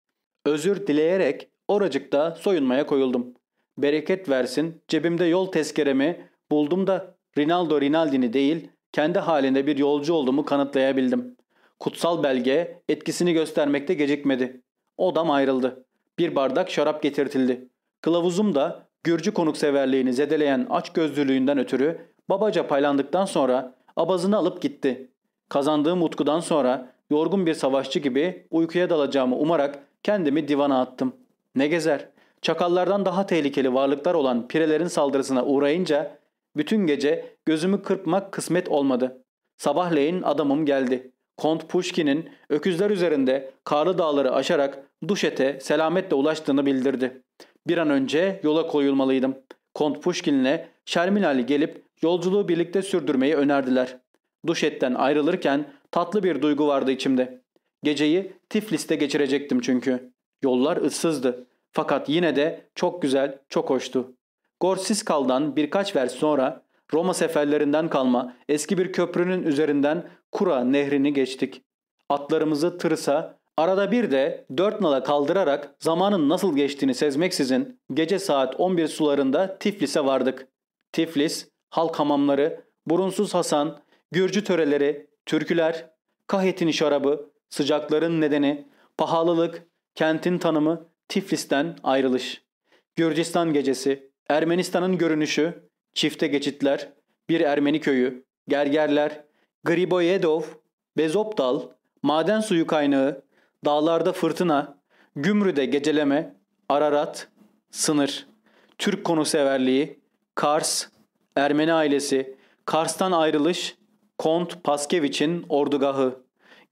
özür dileyerek oracıkta soyunmaya koyuldum. Bereket versin cebimde yol tezkeremi buldum da Rinaldo Rinaldi'ni değil kendi halinde bir yolcu olduğumu kanıtlayabildim. Kutsal belge etkisini göstermekte gecikmedi. Odam ayrıldı. Bir bardak şarap getirtildi. Kılavuzum da Gürcü konukseverliğini zedeleyen aç gözlülüğünden ötürü babaca paylandıktan sonra abazını alıp gitti. Kazandığım utkudan sonra yorgun bir savaşçı gibi uykuya dalacağımı umarak kendimi divana attım. Ne gezer? Çakallardan daha tehlikeli varlıklar olan pirelerin saldırısına uğrayınca bütün gece gözümü kırpmak kısmet olmadı. Sabahleyin adamım geldi. Kont Pushkin'in öküzler üzerinde karlı dağları aşarak Duşet'e selametle ulaştığını bildirdi. Bir an önce yola koyulmalıydım. Kont Pushkin'le Şermin Ali gelip yolculuğu birlikte sürdürmeyi önerdiler. Duşet'ten ayrılırken tatlı bir duygu vardı içimde. Geceyi Tiflis'te geçirecektim çünkü. Yollar ıssızdı. Fakat yine de çok güzel, çok hoştu. Gorsiskal'dan birkaç vers sonra Roma seferlerinden kalma eski bir köprünün üzerinden Kura nehrini geçtik. Atlarımızı tırsa, arada bir de dört nala kaldırarak zamanın nasıl geçtiğini sezmeksizin gece saat 11 sularında Tiflis'e vardık. Tiflis, halk hamamları, burunsuz Hasan, Gürcü töreleri, türküler, kahetin şarabı, sıcakların nedeni, pahalılık, kentin tanımı, Tiflis'ten ayrılış. Gürcistan gecesi, Ermenistan'ın görünüşü, çifte geçitler, bir Ermeni köyü, gergerler, Griboyedov, Bezopdal, maden suyu kaynağı, dağlarda fırtına, Gümrü'de geceleme, Ararat, sınır, Türk konuseverliği, Kars, Ermeni ailesi, Kars'tan ayrılış, Kont Paskeviç'in ordugahı.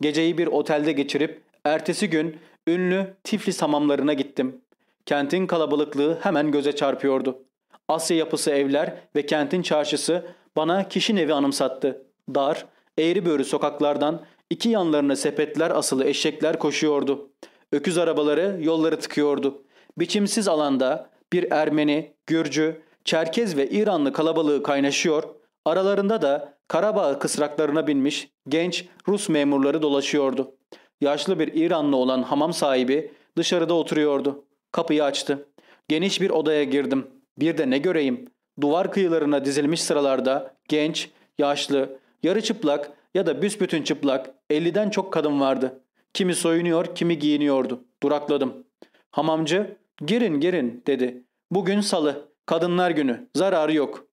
Geceyi bir otelde geçirip ertesi gün ünlü Tiflis hamamlarına gittim. Kentin kalabalıklığı hemen göze çarpıyordu. Asya yapısı evler ve kentin çarşısı bana kişinin evi anımsattı. Dar, eğri böğrü sokaklardan iki yanlarına sepetler asılı eşekler koşuyordu. Öküz arabaları yolları tıkıyordu. Biçimsiz alanda bir Ermeni, Gürcü, Çerkez ve İranlı kalabalığı kaynaşıyor, aralarında da Karabağ kısraklarına binmiş genç Rus memurları dolaşıyordu. Yaşlı bir İranlı olan hamam sahibi dışarıda oturuyordu. Kapıyı açtı. Geniş bir odaya girdim. Bir de ne göreyim? Duvar kıyılarına dizilmiş sıralarda genç, yaşlı, yarı çıplak ya da büsbütün çıplak 50'den çok kadın vardı. Kimi soyunuyor, kimi giyiniyordu. Durakladım. Hamamcı, girin girin dedi. Bugün salı, kadınlar günü, zararı yok.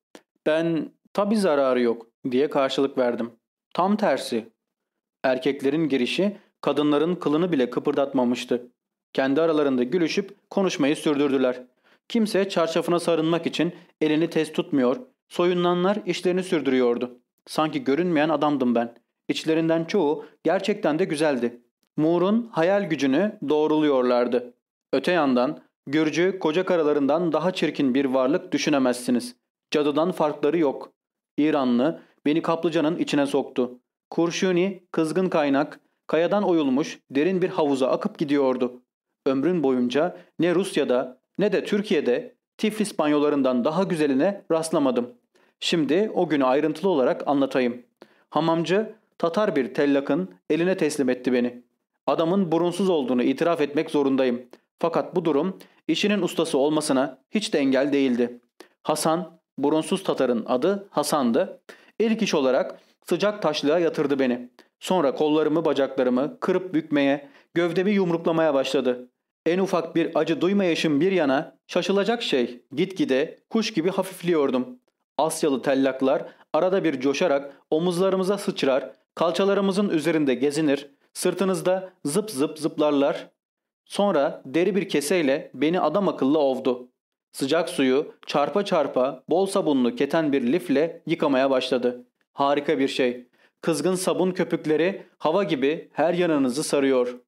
Ben, tabi zararı yok diye karşılık verdim. Tam tersi. Erkeklerin girişi kadınların kılını bile kıpırdatmamıştı. Kendi aralarında gülüşüp konuşmayı sürdürdüler. Kimse çarşafına sarınmak için elini tez tutmuyor, soyunanlar işlerini sürdürüyordu. Sanki görünmeyen adamdım ben. İçlerinden çoğu gerçekten de güzeldi. Moore'un hayal gücünü doğruluyorlardı. Öte yandan Gürcü koca karalarından daha çirkin bir varlık düşünemezsiniz. Cadıdan farkları yok. İranlı beni kaplıcanın içine soktu. Kurşuni, kızgın kaynak, kayadan oyulmuş derin bir havuza akıp gidiyordu. Ömrün boyunca ne Rusya'da ne de Türkiye'de Tiflis banyolarından daha güzeline rastlamadım. Şimdi o günü ayrıntılı olarak anlatayım. Hamamcı Tatar bir tellakın eline teslim etti beni. Adamın burunsuz olduğunu itiraf etmek zorundayım. Fakat bu durum işinin ustası olmasına hiç de engel değildi. Hasan, burunsuz Tatar'ın adı Hasan'dı. İlk iş olarak sıcak taşlığa yatırdı beni. Sonra kollarımı bacaklarımı kırıp bükmeye, gövdemi yumruklamaya başladı. En ufak bir acı duymayışım bir yana şaşılacak şey gitgide kuş gibi hafifliyordum. Asyalı tellaklar arada bir coşarak omuzlarımıza sıçrar, kalçalarımızın üzerinde gezinir, sırtınızda zıp zıp zıplarlar. Sonra deri bir keseyle beni adam akıllı ovdu. Sıcak suyu çarpa çarpa bol sabunlu keten bir lifle yıkamaya başladı. Harika bir şey. Kızgın sabun köpükleri hava gibi her yanınızı sarıyor.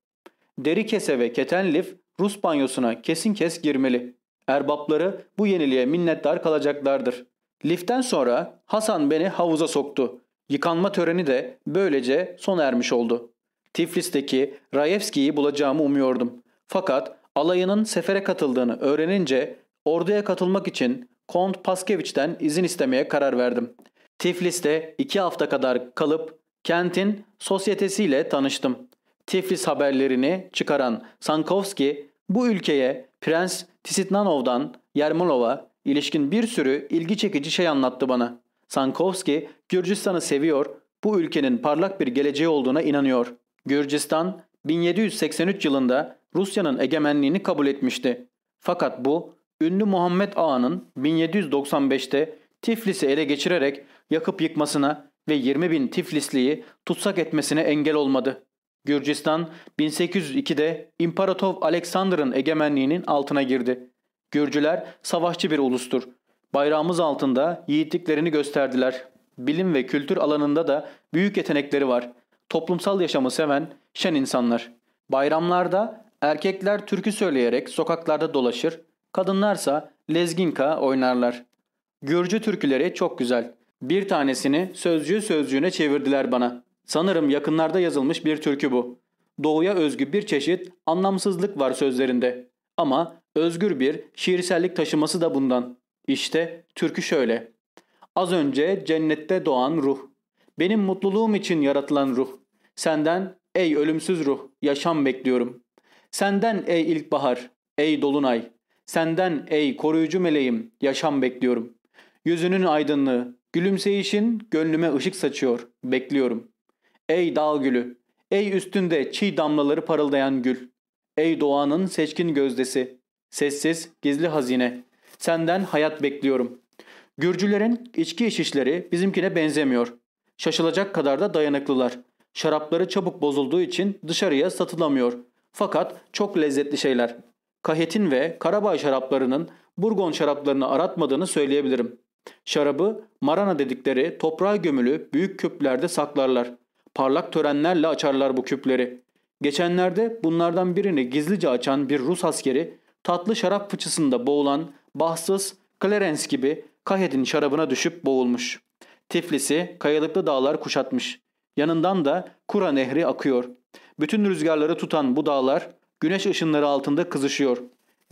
Deri kese ve keten lif Rus banyosuna kesin kes girmeli. Erbapları bu yeniliğe minnettar kalacaklardır. Liften sonra Hasan beni havuza soktu. Yıkanma töreni de böylece sona ermiş oldu. Tiflis'teki Rayevski'yi bulacağımı umuyordum. Fakat alayının sefere katıldığını öğrenince orduya katılmak için Kont Paskeviç'ten izin istemeye karar verdim. Tiflis'te iki hafta kadar kalıp kentin sosyetesiyle tanıştım. Tiflis haberlerini çıkaran Sankovski bu ülkeye Prens Tisitnanov'dan Yermolov'a ilişkin bir sürü ilgi çekici şey anlattı bana. Sankovski Gürcistan'ı seviyor, bu ülkenin parlak bir geleceği olduğuna inanıyor. Gürcistan 1783 yılında Rusya'nın egemenliğini kabul etmişti. Fakat bu ünlü Muhammed Ağa'nın 1795'te Tiflis'i ele geçirerek yakıp yıkmasına ve 20 bin Tiflisliyi tutsak etmesine engel olmadı. Gürcistan 1802'de İmparator Alexander'ın egemenliğinin altına girdi. Gürcüler savaşçı bir ulustur. Bayrağımız altında yiğitliklerini gösterdiler. Bilim ve kültür alanında da büyük yetenekleri var. Toplumsal yaşamı seven şen insanlar. Bayramlarda erkekler türkü söyleyerek sokaklarda dolaşır, kadınlarsa lezginka oynarlar. Gürcü türküleri çok güzel. Bir tanesini sözcüğü sözcüğüne çevirdiler bana. Sanırım yakınlarda yazılmış bir türkü bu. Doğuya özgü bir çeşit anlamsızlık var sözlerinde. Ama özgür bir şiirsellik taşıması da bundan. İşte türkü şöyle. Az önce cennette doğan ruh. Benim mutluluğum için yaratılan ruh. Senden ey ölümsüz ruh yaşam bekliyorum. Senden ey ilkbahar, ey dolunay. Senden ey koruyucu meleğim yaşam bekliyorum. Yüzünün aydınlığı, gülümseyişin gönlüme ışık saçıyor. Bekliyorum. Ey dağ gülü, ey üstünde çiğ damlaları parıldayan gül. Ey doğanın seçkin gözdesi, sessiz, gizli hazine. Senden hayat bekliyorum. Gürcülerin içki içişleri bizimkine benzemiyor. Şaşılacak kadar da dayanıklılar. Şarapları çabuk bozulduğu için dışarıya satılamıyor. Fakat çok lezzetli şeyler. Kahetin ve Karabağ şaraplarının Burgon şaraplarını aratmadığını söyleyebilirim. Şarabı marana dedikleri toprağa gömülü büyük küplerde saklarlar. Parlak törenlerle açarlar bu küpleri. Geçenlerde bunlardan birini gizlice açan bir Rus askeri tatlı şarap fıçısında boğulan bahtsız Clarence gibi Kahed'in şarabına düşüp boğulmuş. Tiflis'i kayalıklı dağlar kuşatmış. Yanından da Kura Nehri akıyor. Bütün rüzgarları tutan bu dağlar güneş ışınları altında kızışıyor.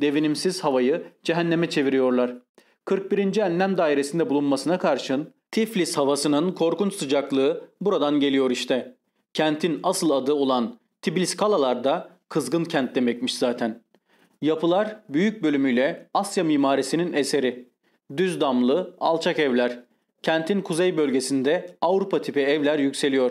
Devinimsiz havayı cehenneme çeviriyorlar. 41. Enlem dairesinde bulunmasına karşın Tiflis havasının korkunç sıcaklığı buradan geliyor işte. Kentin asıl adı olan Tbiliskalalar da kızgın kent demekmiş zaten. Yapılar büyük bölümüyle Asya mimarisinin eseri. Düz damlı, alçak evler. Kentin kuzey bölgesinde Avrupa tipi evler yükseliyor.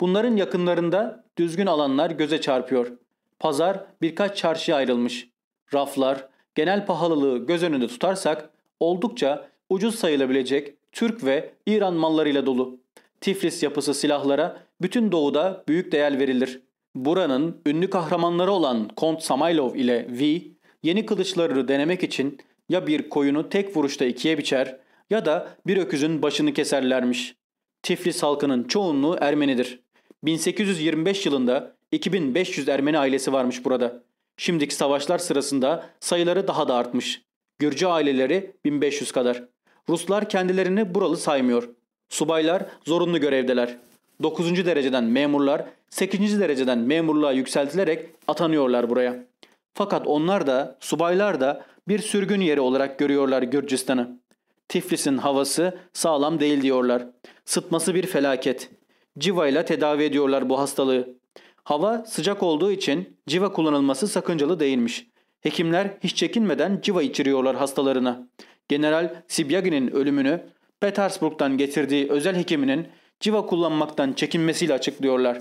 Bunların yakınlarında düzgün alanlar göze çarpıyor. Pazar birkaç çarşıya ayrılmış. Raflar, genel pahalılığı göz önünde tutarsak oldukça ucuz sayılabilecek Türk ve İran mallarıyla dolu. Tiflis yapısı silahlara bütün doğuda büyük değer verilir. Buranın ünlü kahramanları olan Kont Samaylov ile V, yeni kılıçlarını denemek için ya bir koyunu tek vuruşta ikiye biçer ya da bir öküzün başını keserlermiş. Tiflis halkının çoğunluğu Ermenidir. 1825 yılında 2500 Ermeni ailesi varmış burada. Şimdiki savaşlar sırasında sayıları daha da artmış. Gürcü aileleri 1500 kadar. Ruslar kendilerini buralı saymıyor. Subaylar zorunlu görevdeler. 9. dereceden memurlar 8. dereceden memurluğa yükseltilerek atanıyorlar buraya. Fakat onlar da subaylar da bir sürgün yeri olarak görüyorlar Gürcistan'ı. Tiflis'in havası sağlam değil diyorlar. Sıtması bir felaket. Civa ile tedavi ediyorlar bu hastalığı. Hava sıcak olduğu için civa kullanılması sakıncalı değilmiş. Hekimler hiç çekinmeden civa içiriyorlar hastalarına. General Sibyagin'in ölümünü Petersburg'dan getirdiği özel hekiminin civa kullanmaktan çekinmesiyle açıklıyorlar.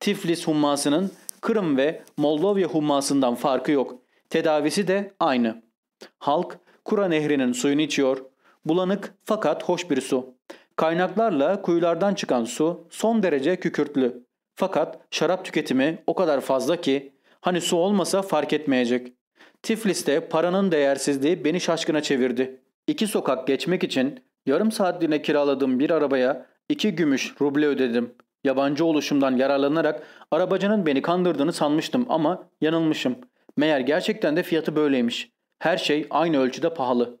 Tiflis hummasının Kırım ve Moldova hummasından farkı yok. Tedavisi de aynı. Halk Kura Nehri'nin suyunu içiyor. Bulanık fakat hoş bir su. Kaynaklarla kuyulardan çıkan su son derece kükürtlü. Fakat şarap tüketimi o kadar fazla ki hani su olmasa fark etmeyecek. Tiflis'te paranın değersizliği beni şaşkına çevirdi. İki sokak geçmek için yarım saatliğine kiraladığım bir arabaya iki gümüş ruble ödedim. Yabancı oluşumdan yararlanarak arabacının beni kandırdığını sanmıştım ama yanılmışım. Meğer gerçekten de fiyatı böyleymiş. Her şey aynı ölçüde pahalı.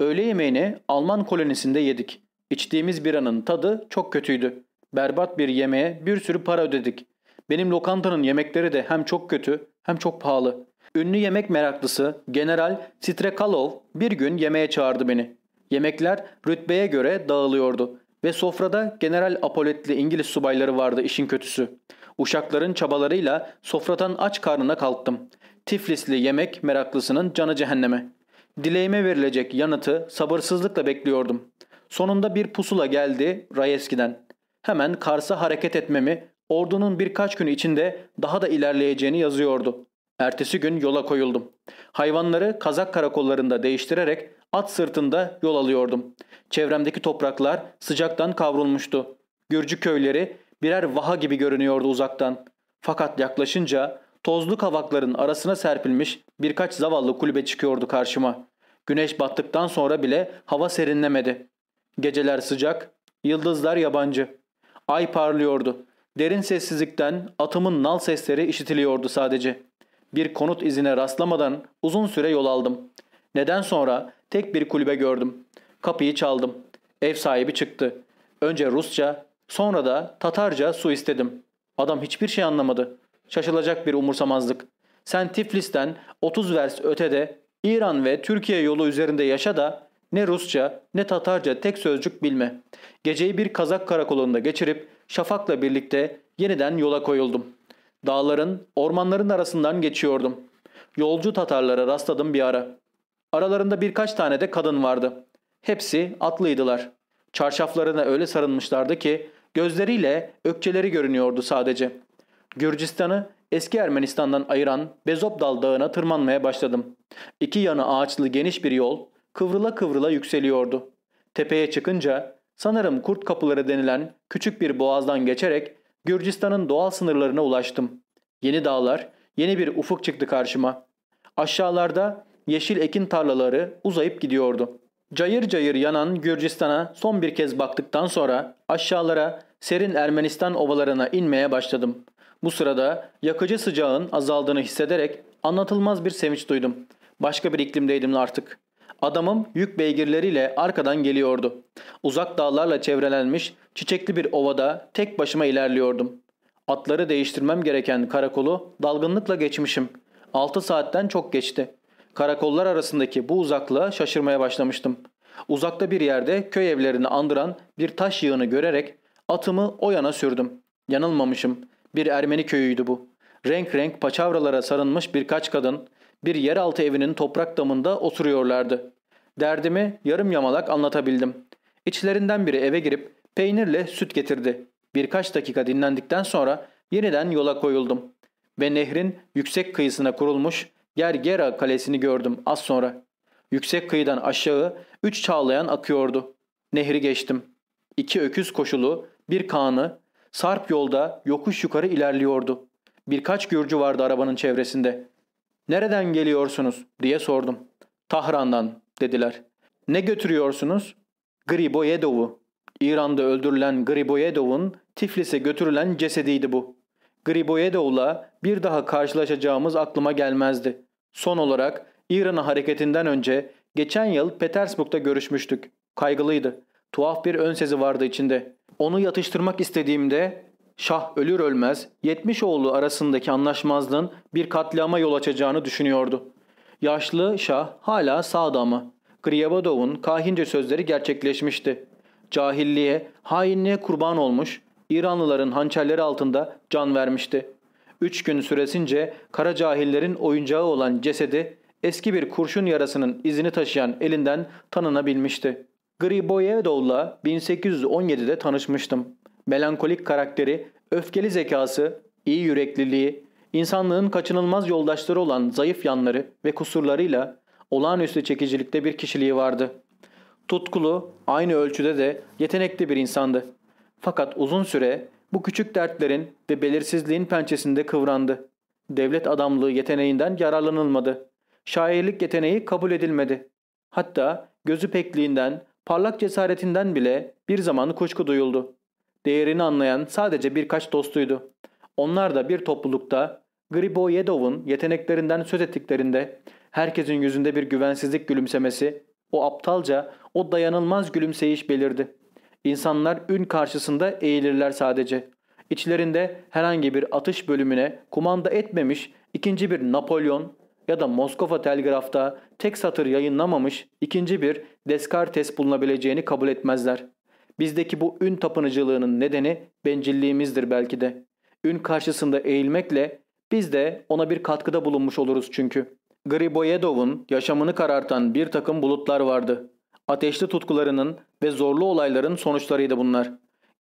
Öğle yemeğini Alman kolonisinde yedik. İçtiğimiz biranın tadı çok kötüydü. Berbat bir yemeğe bir sürü para ödedik. Benim lokantanın yemekleri de hem çok kötü hem çok pahalı. Ünlü yemek meraklısı General Strekalov bir gün yemeğe çağırdı beni. Yemekler rütbeye göre dağılıyordu ve sofrada General Apoletli İngiliz subayları vardı işin kötüsü. Uşakların çabalarıyla sofradan aç karnına kalktım. Tiflisli yemek meraklısının canı cehenneme. Dileğime verilecek yanıtı sabırsızlıkla bekliyordum. Sonunda bir pusula geldi Rayeski'den. Hemen Kars'a hareket etmemi, ordunun birkaç gün içinde daha da ilerleyeceğini yazıyordu. Ertesi gün yola koyuldum. Hayvanları kazak karakollarında değiştirerek at sırtında yol alıyordum. Çevremdeki topraklar sıcaktan kavrulmuştu. Gürcü köyleri birer vaha gibi görünüyordu uzaktan. Fakat yaklaşınca tozlu kavakların arasına serpilmiş birkaç zavallı kulübe çıkıyordu karşıma. Güneş battıktan sonra bile hava serinlemedi. Geceler sıcak, yıldızlar yabancı. Ay parlıyordu. Derin sessizlikten atımın nal sesleri işitiliyordu sadece. Bir konut izine rastlamadan uzun süre yol aldım. Neden sonra tek bir kulübe gördüm. Kapıyı çaldım. Ev sahibi çıktı. Önce Rusça, sonra da Tatarca su istedim. Adam hiçbir şey anlamadı. Şaşılacak bir umursamazlık. Sen Tiflis'ten 30 vers ötede İran ve Türkiye yolu üzerinde yaşa da ne Rusça ne Tatarca tek sözcük bilme. Geceyi bir kazak karakolunda geçirip Şafak'la birlikte yeniden yola koyuldum. Dağların, ormanların arasından geçiyordum. Yolcu Tatarlara rastladım bir ara. Aralarında birkaç tane de kadın vardı. Hepsi atlıydılar. Çarşaflarına öyle sarılmışlardı ki gözleriyle ökçeleri görünüyordu sadece. Gürcistan'ı eski Ermenistan'dan ayıran Bezopdal Dağı'na tırmanmaya başladım. İki yanı ağaçlı geniş bir yol kıvrıla kıvrıla yükseliyordu. Tepeye çıkınca sanırım Kurt Kapıları denilen küçük bir boğazdan geçerek Gürcistan'ın doğal sınırlarına ulaştım. Yeni dağlar, yeni bir ufuk çıktı karşıma. Aşağılarda yeşil ekin tarlaları uzayıp gidiyordu. Cayır cayır yanan Gürcistan'a son bir kez baktıktan sonra aşağılara serin Ermenistan ovalarına inmeye başladım. Bu sırada yakıcı sıcağın azaldığını hissederek anlatılmaz bir sevinç duydum. Başka bir iklimdeydim artık. Adamım yük beygirleriyle arkadan geliyordu. Uzak dağlarla çevrelenmiş çiçekli bir ovada tek başıma ilerliyordum. Atları değiştirmem gereken karakolu dalgınlıkla geçmişim. 6 saatten çok geçti. Karakollar arasındaki bu uzaklığa şaşırmaya başlamıştım. Uzakta bir yerde köy evlerini andıran bir taş yığını görerek atımı o yana sürdüm. Yanılmamışım. Bir Ermeni köyüydü bu. Renk renk paçavralara sarılmış birkaç kadın bir yeraltı evinin toprak damında oturuyorlardı. Derdimi yarım yamalak anlatabildim. İçlerinden biri eve girip peynirle süt getirdi. Birkaç dakika dinlendikten sonra yeniden yola koyuldum. Ve nehrin yüksek kıyısına kurulmuş Gergera kalesini gördüm az sonra. Yüksek kıyıdan aşağı üç çağlayan akıyordu. Nehri geçtim. İki öküz koşulu, bir kanı, sarp yolda yokuş yukarı ilerliyordu. Birkaç Gürcü vardı arabanın çevresinde. ''Nereden geliyorsunuz?'' diye sordum. ''Tahran'dan'' dediler. ''Ne götürüyorsunuz?'' ''Griboyedov'u.'' İran'da öldürülen Griboyedov'un Tiflis'e götürülen cesediydi bu. Griboyedov'la bir daha karşılaşacağımız aklıma gelmezdi. Son olarak İran hareketinden önce geçen yıl Petersburg'da görüşmüştük. Kaygılıydı. Tuhaf bir ön sezi vardı içinde. Onu yatıştırmak istediğimde Şah ölür ölmez 70 oğlu arasındaki anlaşmazlığın bir katliama yol açacağını düşünüyordu. Yaşlı Şah hala sağdı ama. Griyabadov'un kahince sözleri gerçekleşmişti. Cahilliğe, hainliğe kurban olmuş, İranlıların hançerleri altında can vermişti. Üç gün süresince kara cahillerin oyuncağı olan cesedi eski bir kurşun yarasının izini taşıyan elinden tanınabilmişti. Griboyedov'la 1817'de tanışmıştım. Melankolik karakteri, öfkeli zekası, iyi yürekliliği, insanlığın kaçınılmaz yoldaşları olan zayıf yanları ve kusurlarıyla olağanüstü çekicilikte bir kişiliği vardı. Tutkulu, aynı ölçüde de yetenekli bir insandı. Fakat uzun süre bu küçük dertlerin ve belirsizliğin pençesinde kıvrandı. Devlet adamlığı yeteneğinden yararlanılmadı. Şairlik yeteneği kabul edilmedi. Hatta gözü pekliğinden, parlak cesaretinden bile bir zaman kuşku duyuldu. Değerini anlayan sadece birkaç dostuydu. Onlar da bir toplulukta Griboyedov'un yeteneklerinden söz ettiklerinde herkesin yüzünde bir güvensizlik gülümsemesi, o aptalca, o dayanılmaz gülümseyiş belirdi. İnsanlar ün karşısında eğilirler sadece. İçlerinde herhangi bir atış bölümüne kumanda etmemiş ikinci bir Napolyon ya da Moskova telgrafta tek satır yayınlamamış ikinci bir Descartes bulunabileceğini kabul etmezler. Bizdeki bu ün tapınıcılığının nedeni bencilliğimizdir belki de. Ün karşısında eğilmekle biz de ona bir katkıda bulunmuş oluruz çünkü. Griboyedov'un yaşamını karartan bir takım bulutlar vardı. Ateşli tutkularının ve zorlu olayların sonuçlarıydı bunlar.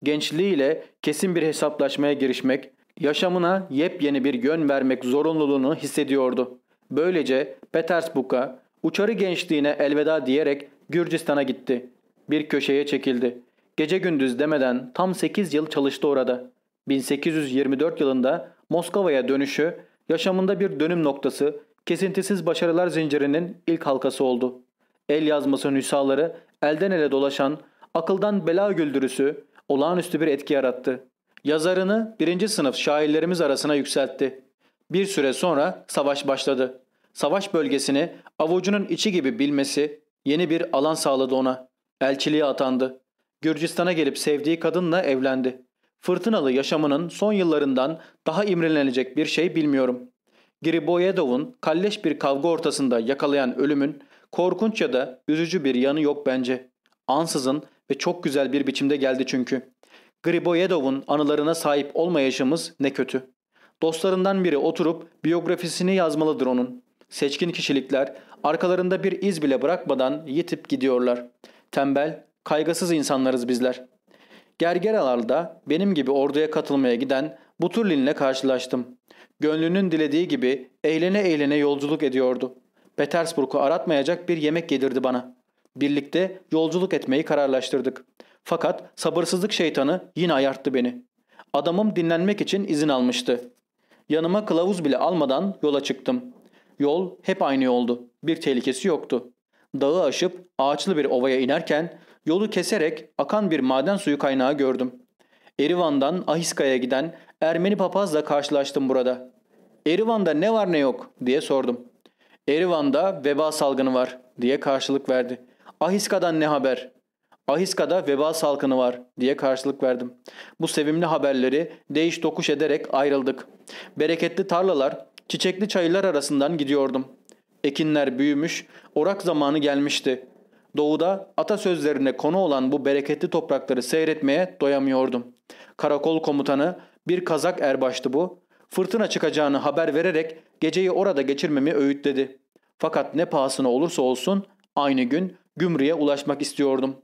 Gençliğiyle kesin bir hesaplaşmaya girişmek, yaşamına yepyeni bir yön vermek zorunluluğunu hissediyordu. Böylece Petersburg'a, uçarı gençliğine elveda diyerek Gürcistan'a gitti. Bir köşeye çekildi. Gece gündüz demeden tam 8 yıl çalıştı orada. 1824 yılında Moskova'ya dönüşü yaşamında bir dönüm noktası, kesintisiz başarılar zincirinin ilk halkası oldu. El yazması nüshaları elden ele dolaşan, akıldan bela güldürüsü olağanüstü bir etki yarattı. Yazarını birinci sınıf şairlerimiz arasına yükseltti. Bir süre sonra savaş başladı. Savaş bölgesini avucunun içi gibi bilmesi yeni bir alan sağladı ona. Elçiliğe atandı. Gürcistan'a gelip sevdiği kadınla evlendi. Fırtınalı yaşamının son yıllarından daha imrenilecek bir şey bilmiyorum. Griboyedov'un kalleş bir kavga ortasında yakalayan ölümün korkunç ya da üzücü bir yanı yok bence. Ansızın ve çok güzel bir biçimde geldi çünkü. Griboyedov'un anılarına sahip olmayışımız ne kötü. Dostlarından biri oturup biyografisini yazmalıdır onun. Seçkin kişilikler arkalarında bir iz bile bırakmadan yitip gidiyorlar. Tembel, kaygısız insanlarız bizler. Gergeralarda benim gibi orduya katılmaya giden Buturlin'le karşılaştım. Gönlünün dilediği gibi eğlene eğlene yolculuk ediyordu. Petersburg'u aratmayacak bir yemek yedirdi bana. Birlikte yolculuk etmeyi kararlaştırdık. Fakat sabırsızlık şeytanı yine ayarttı beni. Adamım dinlenmek için izin almıştı. Yanıma kılavuz bile almadan yola çıktım. Yol hep aynı yoldu. Bir tehlikesi yoktu. Dağı aşıp ağaçlı bir ovaya inerken yolu keserek akan bir maden suyu kaynağı gördüm. Erivan'dan Ahiska'ya giden Ermeni papazla karşılaştım burada. Erivan'da ne var ne yok diye sordum. Erivan'da veba salgını var diye karşılık verdi. Ahiska'dan ne haber? Ahiska'da veba salgını var diye karşılık verdim. Bu sevimli haberleri değiş tokuş ederek ayrıldık. Bereketli tarlalar, çiçekli çayırlar arasından gidiyordum. Ekinler büyümüş, orak zamanı gelmişti. Doğuda atasözlerine konu olan bu bereketli toprakları seyretmeye doyamıyordum. Karakol komutanı bir kazak erbaştı bu. Fırtına çıkacağını haber vererek geceyi orada geçirmemi öğütledi. Fakat ne pahasına olursa olsun aynı gün Gümrü'ye ulaşmak istiyordum.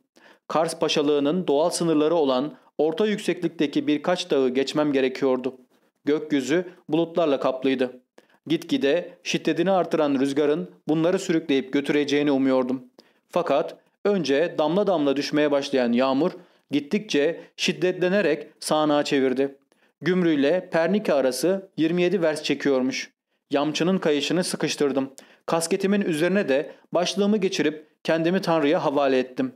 Kars Paşalığı'nın doğal sınırları olan orta yükseklikteki birkaç dağı geçmem gerekiyordu. Gökyüzü bulutlarla kaplıydı. Gitgide şiddetini artıran rüzgarın bunları sürükleyip götüreceğini umuyordum. Fakat önce damla damla düşmeye başlayan yağmur gittikçe şiddetlenerek sağanağa çevirdi. Gümrü ile Pernike arası 27 vers çekiyormuş. Yamçının kayışını sıkıştırdım. Kasketimin üzerine de başlığımı geçirip kendimi Tanrı'ya havale ettim.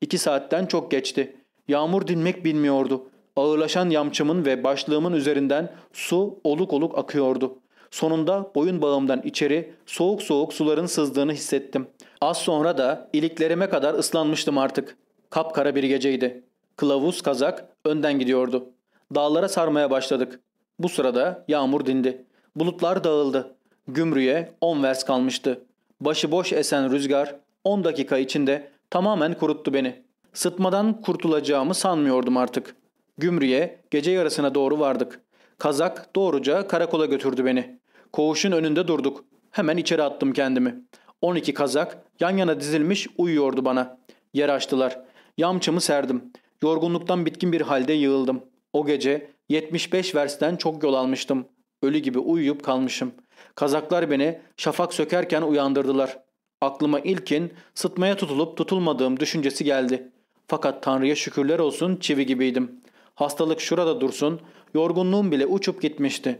İki saatten çok geçti. Yağmur dinmek bilmiyordu. Ağırlaşan yamçımın ve başlığımın üzerinden su oluk oluk akıyordu. Sonunda boyun bağımdan içeri soğuk soğuk suların sızdığını hissettim. Az sonra da iliklerime kadar ıslanmıştım artık. Kapkara bir geceydi. Kılavuz kazak önden gidiyordu. Dağlara sarmaya başladık. Bu sırada yağmur dindi. Bulutlar dağıldı. Gümrüye 10 vers kalmıştı. Başıboş esen rüzgar 10 dakika içinde tamamen kuruttu beni. Sıtmadan kurtulacağımı sanmıyordum artık. Gümrüye gece yarısına doğru vardık. Kazak doğruca karakola götürdü beni. Koğuşun önünde durduk. Hemen içeri attım kendimi. 12 kazak yan yana dizilmiş uyuyordu bana. Yer açtılar. Yamçımı serdim. Yorgunluktan bitkin bir halde yığıldım. O gece 75 versten çok yol almıştım. Ölü gibi uyuyup kalmışım. Kazaklar beni şafak sökerken uyandırdılar. Aklıma ilkin sıtmaya tutulup tutulmadığım düşüncesi geldi. Fakat Tanrı'ya şükürler olsun çivi gibiydim. Hastalık şurada dursun, yorgunluğum bile uçup gitmişti.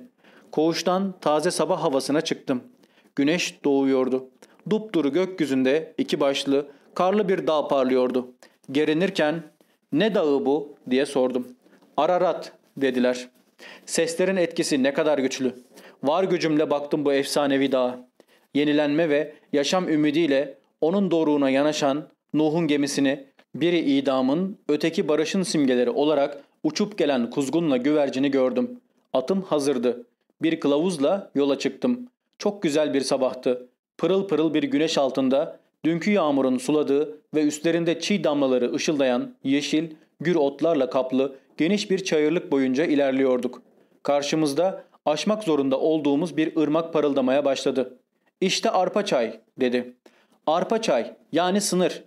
Koğuştan taze sabah havasına çıktım. Güneş doğuyordu. Dupduru gökyüzünde iki başlı, karlı bir dağ parlıyordu. Gerinirken ne dağı bu diye sordum. Ararat dediler. Seslerin etkisi ne kadar güçlü. Var gücümle baktım bu efsanevi dağa. Yenilenme ve yaşam ümidiyle onun doruğuna yanaşan Nuh'un gemisini biri idamın, öteki barışın simgeleri olarak uçup gelen kuzgunla güvercini gördüm. Atım hazırdı. Bir kılavuzla yola çıktım. Çok güzel bir sabahtı. Pırıl pırıl bir güneş altında dünkü yağmurun suladığı ve üstlerinde çiğ damlaları ışıldayan yeşil, gür otlarla kaplı geniş bir çayırlık boyunca ilerliyorduk. Karşımızda aşmak zorunda olduğumuz bir ırmak parıldamaya başladı. İşte arpa çay dedi. Arpa çay yani sınır.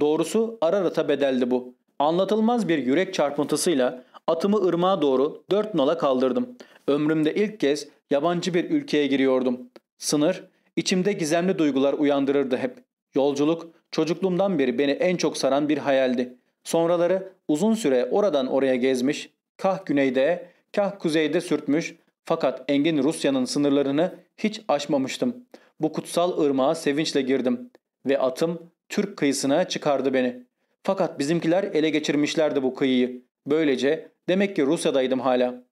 Doğrusu Ararat'a bedeldi bu. Anlatılmaz bir yürek çarpıntısıyla atımı ırmağa doğru dört nala kaldırdım. Ömrümde ilk kez yabancı bir ülkeye giriyordum. Sınır, içimde gizemli duygular uyandırırdı hep. Yolculuk, çocukluğumdan beri beni en çok saran bir hayaldi. Sonraları uzun süre oradan oraya gezmiş, kah güneyde, kah kuzeyde sürtmüş fakat engin Rusya'nın sınırlarını hiç aşmamıştım. Bu kutsal ırmağa sevinçle girdim ve atım Türk kıyısına çıkardı beni. Fakat bizimkiler ele geçirmişlerdi bu kıyıyı. Böylece demek ki Rusya'daydım hala.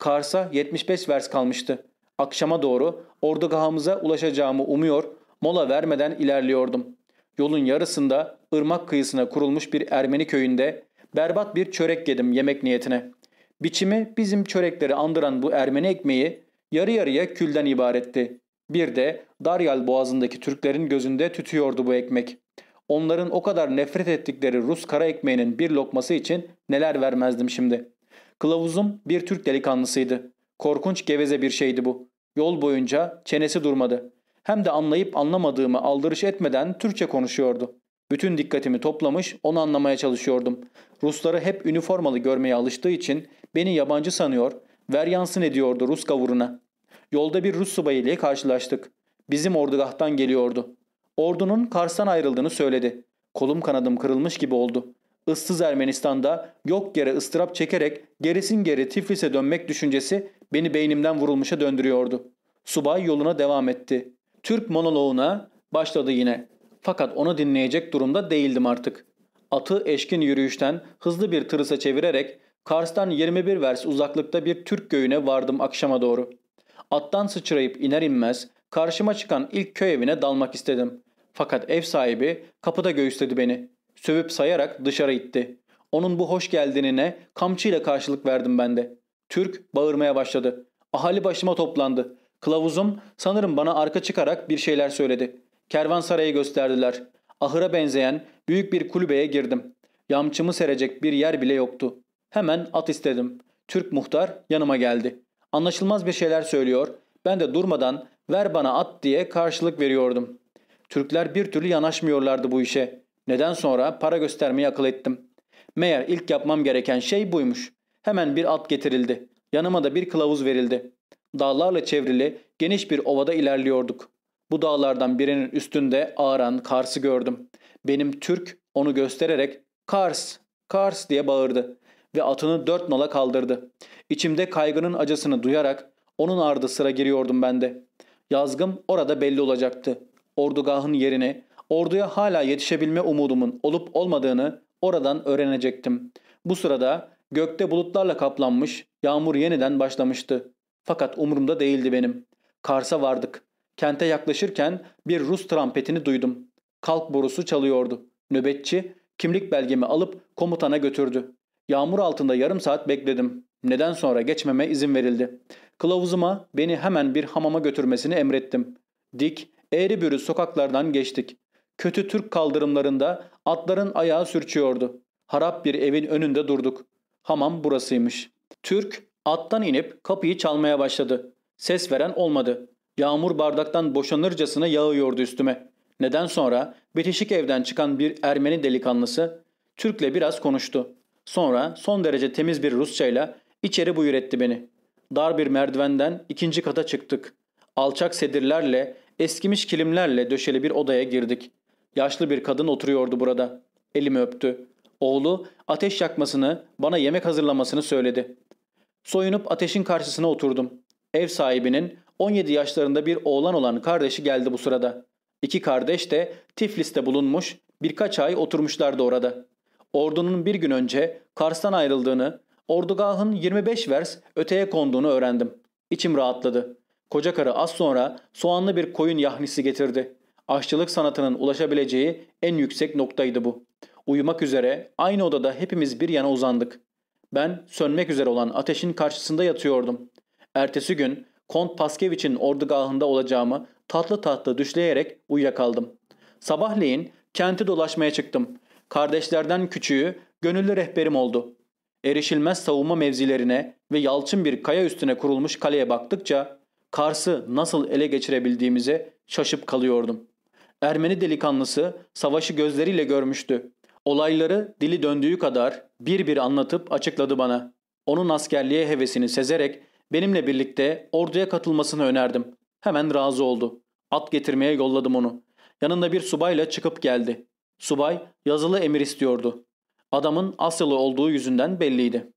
Kars'a 75 vers kalmıştı. Akşama doğru ordugahımıza ulaşacağımı umuyor, mola vermeden ilerliyordum. Yolun yarısında ırmak kıyısına kurulmuş bir Ermeni köyünde berbat bir çörek yedim yemek niyetine. Biçimi bizim çörekleri andıran bu Ermeni ekmeği yarı yarıya külden ibaretti. Bir de Daryal boğazındaki Türklerin gözünde tütüyordu bu ekmek. Onların o kadar nefret ettikleri Rus kara ekmeğinin bir lokması için neler vermezdim şimdi. Kılavuzum bir Türk delikanlısıydı. Korkunç geveze bir şeydi bu. Yol boyunca çenesi durmadı. Hem de anlayıp anlamadığımı aldırış etmeden Türkçe konuşuyordu. Bütün dikkatimi toplamış onu anlamaya çalışıyordum. Rusları hep üniformalı görmeye alıştığı için beni yabancı sanıyor, veryansın ediyordu Rus gavuruna. Yolda bir Rus subayı ile karşılaştık. Bizim ordugahtan geliyordu. Ordunun Kars'tan ayrıldığını söyledi. Kolum kanadım kırılmış gibi oldu. Issız Ermenistan'da yok yere ıstırap çekerek gerisin geri Tiflis'e dönmek düşüncesi beni beynimden vurulmuşa döndürüyordu. Subay yoluna devam etti. Türk monoloğuna başladı yine. Fakat onu dinleyecek durumda değildim artık. Atı eşkin yürüyüşten hızlı bir tırısa çevirerek Kars'tan 21 vers uzaklıkta bir Türk köyüne vardım akşama doğru. Attan sıçrayıp iner inmez karşıma çıkan ilk köy evine dalmak istedim. Fakat ev sahibi kapıda göğüsledi beni. Sövüp sayarak dışarı itti. Onun bu hoş geldinine kamçıyla karşılık verdim ben de. Türk bağırmaya başladı. Ahali başıma toplandı. Kılavuzum sanırım bana arka çıkarak bir şeyler söyledi. Kervansarayı gösterdiler. Ahıra benzeyen büyük bir kulübeye girdim. Yamçımı serecek bir yer bile yoktu. Hemen at istedim. Türk muhtar yanıma geldi. Anlaşılmaz bir şeyler söylüyor. Ben de durmadan ver bana at diye karşılık veriyordum. Türkler bir türlü yanaşmıyorlardı bu işe. Neden sonra para göstermeyi akıl ettim. Meğer ilk yapmam gereken şey buymuş. Hemen bir at getirildi. Yanıma da bir kılavuz verildi. Dağlarla çevrili geniş bir ovada ilerliyorduk. Bu dağlardan birinin üstünde ağıran Kars'ı gördüm. Benim Türk onu göstererek Kars, Kars diye bağırdı ve atını dört nala kaldırdı. İçimde kaygının acısını duyarak onun ardı sıra giriyordum ben de. Yazgım orada belli olacaktı. Ordugahın yerini, orduya hala yetişebilme umudumun olup olmadığını oradan öğrenecektim. Bu sırada gökte bulutlarla kaplanmış, yağmur yeniden başlamıştı. Fakat umurumda değildi benim. Kars'a vardık. Kente yaklaşırken bir Rus trampetini duydum. Kalk borusu çalıyordu. Nöbetçi kimlik belgemi alıp komutana götürdü. Yağmur altında yarım saat bekledim. Neden sonra geçmeme izin verildi. Kılavuzuma beni hemen bir hamama götürmesini emrettim. Dik, eğri bürü sokaklardan geçtik. Kötü Türk kaldırımlarında atların ayağı sürçüyordu. Harap bir evin önünde durduk. Hamam burasıymış. Türk attan inip kapıyı çalmaya başladı. Ses veren olmadı. Yağmur bardaktan boşanırcasına yağıyordu üstüme. Neden sonra bitişik evden çıkan bir Ermeni delikanlısı Türk'le biraz konuştu. Sonra son derece temiz bir Rusçayla içeri buyur etti beni. Dar bir merdivenden ikinci kata çıktık. Alçak sedirlerle, eskimiş kilimlerle döşeli bir odaya girdik. Yaşlı bir kadın oturuyordu burada. Elimi öptü. Oğlu ateş yakmasını, bana yemek hazırlamasını söyledi. Soyunup ateşin karşısına oturdum. Ev sahibinin 17 yaşlarında bir oğlan olan kardeşi geldi bu sırada. İki kardeş de Tiflis'te bulunmuş, birkaç ay oturmuşlardı orada. Ordunun bir gün önce Kars'tan ayrıldığını, ordugahın 25 vers öteye konduğunu öğrendim. İçim rahatladı. Koca karı az sonra soğanlı bir koyun yahnisi getirdi. Aşçılık sanatının ulaşabileceği en yüksek noktaydı bu. Uyumak üzere aynı odada hepimiz bir yana uzandık. Ben sönmek üzere olan ateşin karşısında yatıyordum. Ertesi gün Kont Paskeviç'in ordugahında olacağımı tatlı tatlı düşleyerek uyuyakaldım. Sabahleyin kenti dolaşmaya çıktım. Kardeşlerden küçüğü gönüllü rehberim oldu. Erişilmez savunma mevzilerine ve yalçın bir kaya üstüne kurulmuş kaleye baktıkça Kars'ı nasıl ele geçirebildiğimize şaşıp kalıyordum. Ermeni delikanlısı savaşı gözleriyle görmüştü. Olayları dili döndüğü kadar bir bir anlatıp açıkladı bana. Onun askerliğe hevesini sezerek benimle birlikte orduya katılmasını önerdim. Hemen razı oldu. At getirmeye yolladım onu. Yanında bir subayla çıkıp geldi. Subay yazılı emir istiyordu. Adamın Asyalı olduğu yüzünden belliydi.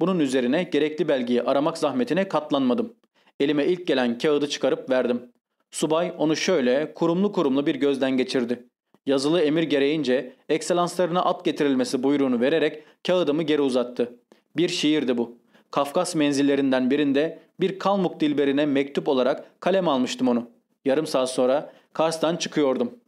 Bunun üzerine gerekli belgeyi aramak zahmetine katlanmadım. Elime ilk gelen kağıdı çıkarıp verdim. Subay onu şöyle kurumlu kurumlu bir gözden geçirdi. Yazılı emir gereğince ekselanslarına at getirilmesi buyruğunu vererek kağıdımı geri uzattı. Bir şiirdi bu. Kafkas menzillerinden birinde bir Kalmuk dilberine mektup olarak kalem almıştım onu. Yarım saat sonra Kars'tan çıkıyordum.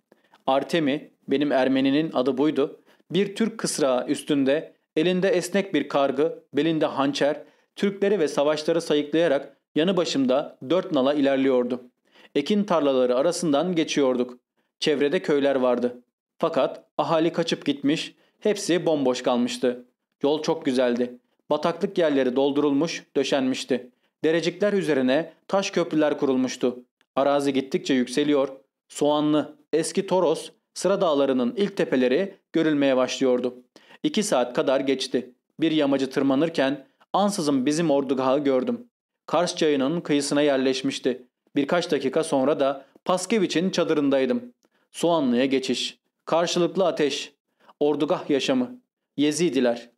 Artemi, benim Ermeninin adı buydu, bir Türk kısrağı üstünde, elinde esnek bir kargı, belinde hançer, Türkleri ve savaşları sayıklayarak yanı başımda dört nala ilerliyordu. Ekin tarlaları arasından geçiyorduk. Çevrede köyler vardı. Fakat ahali kaçıp gitmiş, hepsi bomboş kalmıştı. Yol çok güzeldi. Bataklık yerleri doldurulmuş, döşenmişti. Derecikler üzerine taş köprüler kurulmuştu. Arazi gittikçe yükseliyor. Soğanlı, eski Toros, sıra dağlarının ilk tepeleri görülmeye başlıyordu. İki saat kadar geçti. Bir yamacı tırmanırken ansızın bizim ordugahı gördüm. Kars çayının kıyısına yerleşmişti. Birkaç dakika sonra da Paskeviç'in çadırındaydım. Soğanlı'ya geçiş. Karşılıklı ateş. Ordugah yaşamı. Yezidiler.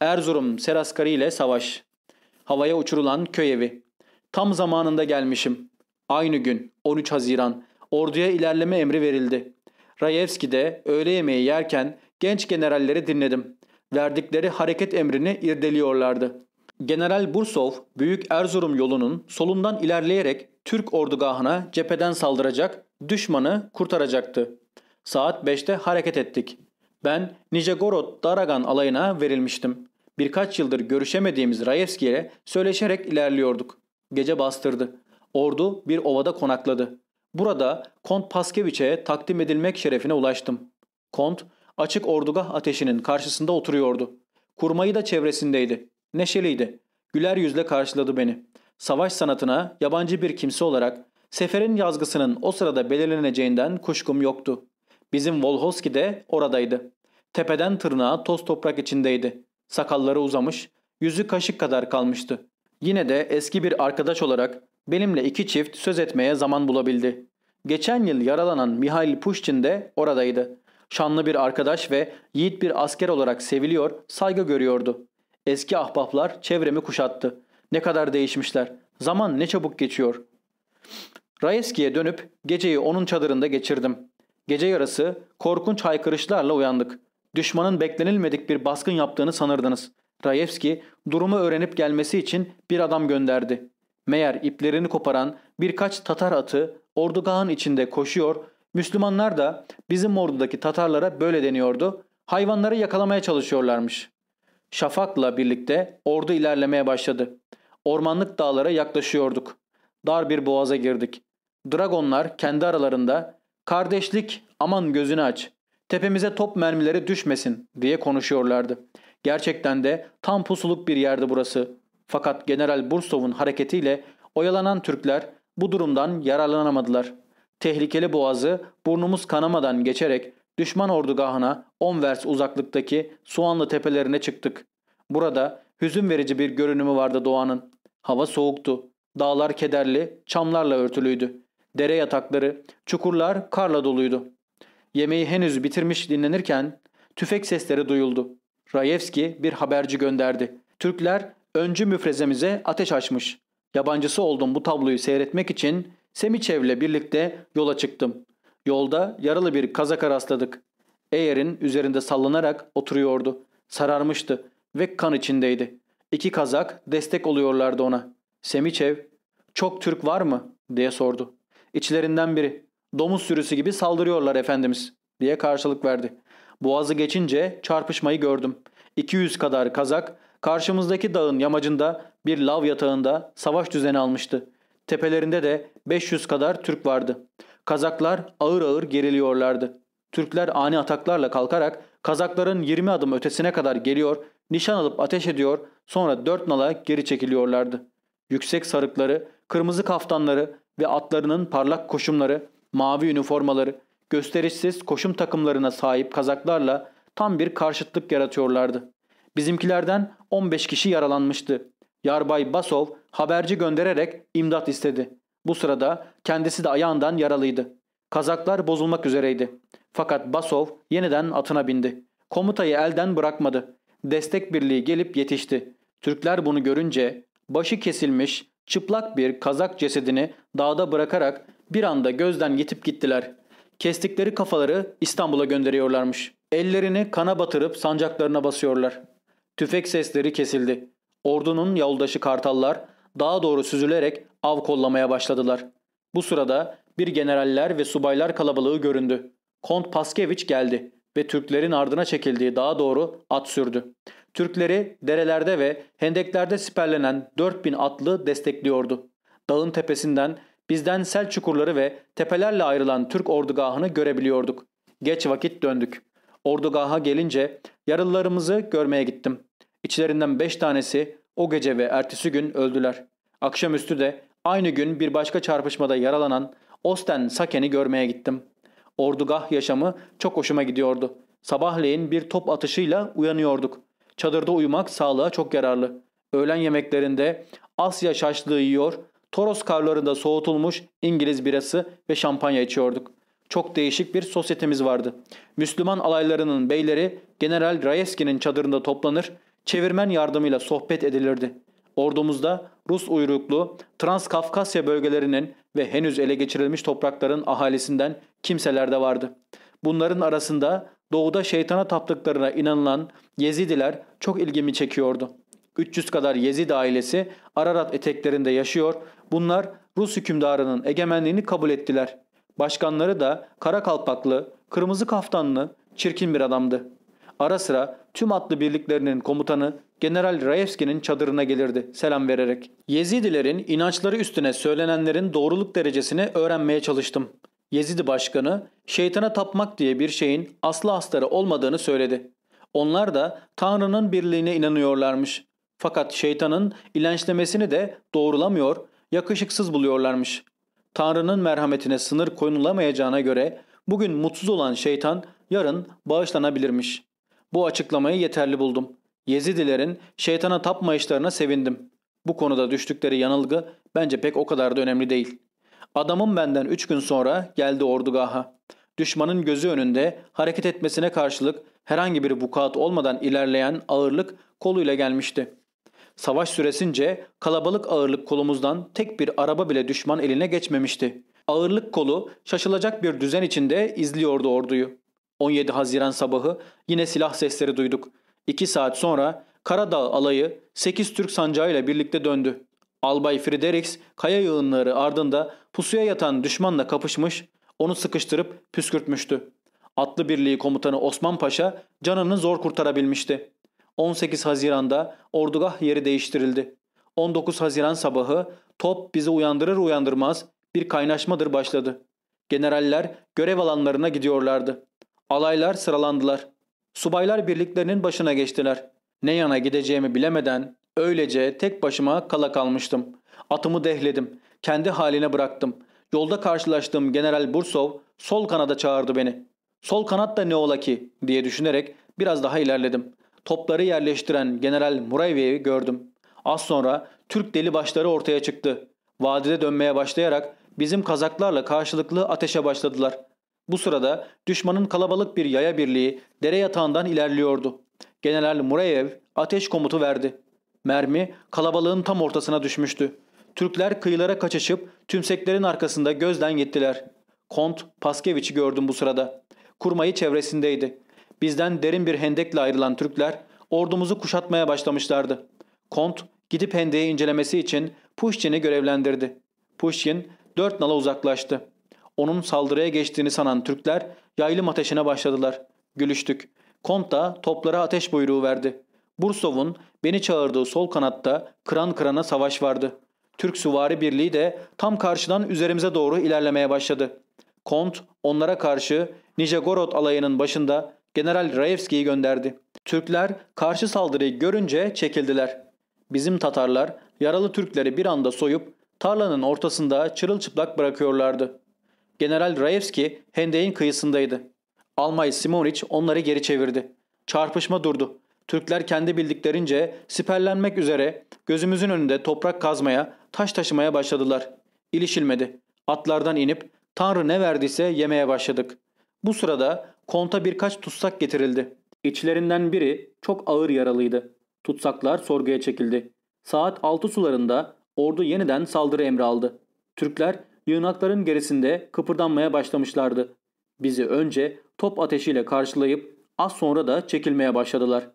Erzurum Seraskari ile savaş. Havaya uçurulan köy evi. Tam zamanında gelmişim. Aynı gün 13 Haziran orduya ilerleme emri verildi. Rayevski'de öğle yemeği yerken genç generalleri dinledim. Verdikleri hareket emrini irdeliyorlardı. General Bursov, Büyük Erzurum yolunun solundan ilerleyerek Türk ordugahına cepheden saldıracak, düşmanı kurtaracaktı. Saat 5'te hareket ettik. Ben Nijegorod Daragan alayına verilmiştim. Birkaç yıldır görüşemediğimiz Rayevski'ye söyleşerek ilerliyorduk. Gece bastırdı. Ordu bir ovada konakladı. Burada Kont Paskeviç'e takdim edilmek şerefine ulaştım. Kont açık ordugah ateşinin karşısında oturuyordu. Kurmayı da çevresindeydi. Neşeliydi. Güler yüzle karşıladı beni. Savaş sanatına yabancı bir kimse olarak seferin yazgısının o sırada belirleneceğinden kuşkum yoktu. Bizim Volhoski de oradaydı. Tepeden tırnağa toz toprak içindeydi. Sakalları uzamış, yüzü kaşık kadar kalmıştı. Yine de eski bir arkadaş olarak benimle iki çift söz etmeye zaman bulabildi. Geçen yıl yaralanan Mihail Pushkin de oradaydı. Şanlı bir arkadaş ve yiğit bir asker olarak seviliyor, saygı görüyordu. Eski ahbaplar çevremi kuşattı. Ne kadar değişmişler. Zaman ne çabuk geçiyor. Rayeski'ye dönüp geceyi onun çadırında geçirdim. Gece yarısı korkunç haykırışlarla uyandık. Düşmanın beklenilmedik bir baskın yaptığını sanırdınız. Rayevski durumu öğrenip gelmesi için bir adam gönderdi. Meğer iplerini koparan birkaç Tatar atı ordugahın içinde koşuyor, Müslümanlar da bizim ordudaki Tatarlara böyle deniyordu, hayvanları yakalamaya çalışıyorlarmış. Şafak'la birlikte ordu ilerlemeye başladı. Ormanlık dağlara yaklaşıyorduk. Dar bir boğaza girdik. Dragonlar kendi aralarında kardeşlik aman gözünü aç, tepemize top mermileri düşmesin diye konuşuyorlardı. Gerçekten de tam pusuluk bir yerdi burası. Fakat General Bursov'un hareketiyle oyalanan Türkler bu durumdan yararlanamadılar. Tehlikeli boğazı burnumuz kanamadan geçerek düşman ordugahına 10 vers uzaklıktaki Soğanlı tepelerine çıktık. Burada hüzün verici bir görünümü vardı doğanın. Hava soğuktu. Dağlar kederli, çamlarla örtülüydü. Dere yatakları, çukurlar karla doluydu. Yemeği henüz bitirmiş dinlenirken tüfek sesleri duyuldu. Rayevski bir haberci gönderdi. Türkler öncü müfrezemize ateş açmış. Yabancısı oldum bu tabloyu seyretmek için Semiçev'le birlikte yola çıktım. Yolda yaralı bir kazaka rastladık. Eğer'in üzerinde sallanarak oturuyordu. Sararmıştı ve kan içindeydi. İki kazak destek oluyorlardı ona. Semiçev, çok Türk var mı? diye sordu. İçlerinden biri, domuz sürüsü gibi saldırıyorlar efendimiz diye karşılık verdi. Boğazı geçince çarpışmayı gördüm. 200 kadar kazak karşımızdaki dağın yamacında bir lav yatağında savaş düzeni almıştı. Tepelerinde de 500 kadar Türk vardı. Kazaklar ağır ağır geriliyorlardı. Türkler ani ataklarla kalkarak Kazakların 20 adım ötesine kadar geliyor, nişan alıp ateş ediyor, sonra dört nala geri çekiliyorlardı. Yüksek sarıkları, kırmızı kaftanları ve atlarının parlak koşumları, mavi üniformaları, gösterişsiz koşum takımlarına sahip kazaklarla tam bir karşıtlık yaratıyorlardı. Bizimkilerden 15 kişi yaralanmıştı. Yarbay Basov haberci göndererek imdat istedi. Bu sırada kendisi de ayağından yaralıydı. Kazaklar bozulmak üzereydi. Fakat Basov yeniden atına bindi. Komutayı elden bırakmadı. Destek birliği gelip yetişti. Türkler bunu görünce başı kesilmiş çıplak bir kazak cesedini dağda bırakarak bir anda gözden yitip gittiler. Kestikleri kafaları İstanbul'a gönderiyorlarmış. Ellerini kana batırıp sancaklarına basıyorlar. Tüfek sesleri kesildi. Ordunun yoldaşı kartallar dağa doğru süzülerek av kollamaya başladılar. Bu sırada bir generaller ve subaylar kalabalığı göründü. Kont Paskeviç geldi ve Türklerin ardına çekildiği dağa doğru at sürdü. Türkleri derelerde ve hendeklerde siperlenen 4000 atlı destekliyordu. Dağın tepesinden bizden sel çukurları ve tepelerle ayrılan Türk ordugahını görebiliyorduk. Geç vakit döndük. Ordugaha gelince yaralılarımızı görmeye gittim. İçlerinden 5 tanesi o gece ve ertesi gün öldüler. Akşamüstü de aynı gün bir başka çarpışmada yaralanan Osten Saken'i görmeye gittim. Ordugah yaşamı çok hoşuma gidiyordu. Sabahleyin bir top atışıyla uyanıyorduk. Çadırda uyumak sağlığa çok yararlı. Öğlen yemeklerinde Asya şaşlığı yiyor, Toros karlarında soğutulmuş İngiliz birası ve şampanya içiyorduk. Çok değişik bir sosyetemiz vardı. Müslüman alaylarının beyleri General Rayeski'nin çadırında toplanır, çevirmen yardımıyla sohbet edilirdi. Ordumuzda Rus uyruklu Transkafkasya bölgelerinin ve henüz ele geçirilmiş toprakların ahalisinden kimseler de vardı. Bunların arasında doğuda şeytana taptıklarına inanılan Yezidiler çok ilgimi çekiyordu. 300 kadar Yezid ailesi Ararat eteklerinde yaşıyor. Bunlar Rus hükümdarının egemenliğini kabul ettiler. Başkanları da kara kalpaklı, kırmızı kaftanlı, çirkin bir adamdı. Ara sıra tüm atlı birliklerinin komutanı General Raevski'nin çadırına gelirdi selam vererek. Yezidilerin inançları üstüne söylenenlerin doğruluk derecesini öğrenmeye çalıştım. Yezidi başkanı şeytana tapmak diye bir şeyin aslı astarı olmadığını söyledi. Onlar da Tanrı'nın birliğine inanıyorlarmış. Fakat şeytanın ilençlemesini de doğrulamıyor, yakışıksız buluyorlarmış. Tanrı'nın merhametine sınır koyulamayacağına göre bugün mutsuz olan şeytan yarın bağışlanabilirmiş. Bu açıklamayı yeterli buldum. Yezidilerin şeytana tapmayışlarına sevindim. Bu konuda düştükleri yanılgı bence pek o kadar da önemli değil. Adamım benden üç gün sonra geldi ordugaha. Düşmanın gözü önünde hareket etmesine karşılık herhangi bir vukuat olmadan ilerleyen ağırlık koluyla gelmişti. Savaş süresince kalabalık ağırlık kolumuzdan tek bir araba bile düşman eline geçmemişti. Ağırlık kolu şaşılacak bir düzen içinde izliyordu orduyu. 17 Haziran sabahı yine silah sesleri duyduk. 2 saat sonra Karadağ alayı 8 Türk sancağıyla birlikte döndü. Albay Friedrichs kaya yığınları ardında pusuya yatan düşmanla kapışmış, onu sıkıştırıp püskürtmüştü. Atlı Birliği komutanı Osman Paşa canını zor kurtarabilmişti. 18 Haziran'da ordugah yeri değiştirildi. 19 Haziran sabahı top bizi uyandırır uyandırmaz bir kaynaşmadır başladı. Generaller görev alanlarına gidiyorlardı. Alaylar sıralandılar. Subaylar birliklerinin başına geçtiler. Ne yana gideceğimi bilemeden öylece tek başıma kala kalmıştım. Atımı dehledim. Kendi haline bıraktım. Yolda karşılaştığım General Bursov sol kanada çağırdı beni. Sol kanat da ne ola ki diye düşünerek biraz daha ilerledim. Topları yerleştiren General Muravyev'i gördüm. Az sonra Türk deli başları ortaya çıktı. Vadide dönmeye başlayarak bizim kazaklarla karşılıklı ateşe başladılar. Bu sırada düşmanın kalabalık bir yaya birliği dere yatağından ilerliyordu. General Murayev ateş komutu verdi. Mermi kalabalığın tam ortasına düşmüştü. Türkler kıyılara kaçışıp tümseklerin arkasında gözden gittiler. Kont Paskeviç'i gördüm bu sırada. Kurmayı çevresindeydi. Bizden derin bir hendekle ayrılan Türkler ordumuzu kuşatmaya başlamışlardı. Kont gidip hendeği incelemesi için Pushkin'i görevlendirdi. Pushkin dört nala uzaklaştı. Onun saldırıya geçtiğini sanan Türkler yaylım ateşine başladılar. Gülüştük. Kont da toplara ateş buyruğu verdi. Bursov'un beni çağırdığı sol kanatta kıran kırana savaş vardı. Türk Süvari Birliği de tam karşıdan üzerimize doğru ilerlemeye başladı. Kont onlara karşı Nijegorod alayının başında General Raevski'yi gönderdi. Türkler karşı saldırıyı görünce çekildiler. Bizim Tatarlar yaralı Türkleri bir anda soyup tarlanın ortasında çırılçıplak bırakıyorlardı. General Raevski hendeğin kıyısındaydı. Almay Simoniç onları geri çevirdi. Çarpışma durdu. Türkler kendi bildiklerince siperlenmek üzere gözümüzün önünde toprak kazmaya, taş taşımaya başladılar. İlişilmedi. Atlardan inip Tanrı ne verdiyse yemeye başladık. Bu sırada konta birkaç tutsak getirildi. İçlerinden biri çok ağır yaralıydı. Tutsaklar sorguya çekildi. Saat 6 sularında ordu yeniden saldırı emri aldı. Türkler yığınakların gerisinde kıpırdanmaya başlamışlardı. Bizi önce top ateşiyle karşılayıp az sonra da çekilmeye başladılar.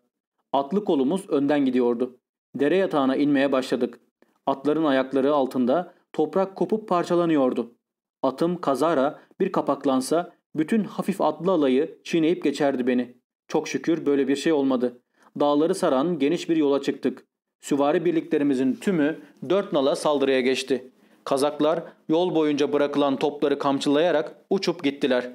Atlı kolumuz önden gidiyordu. Dere yatağına inmeye başladık. Atların ayakları altında toprak kopup parçalanıyordu. Atım kazara bir kapaklansa bütün hafif atlı alayı çiğneyip geçerdi beni. Çok şükür böyle bir şey olmadı. Dağları saran geniş bir yola çıktık. Süvari birliklerimizin tümü dört nala saldırıya geçti. Kazaklar yol boyunca bırakılan topları kamçılayarak uçup gittiler.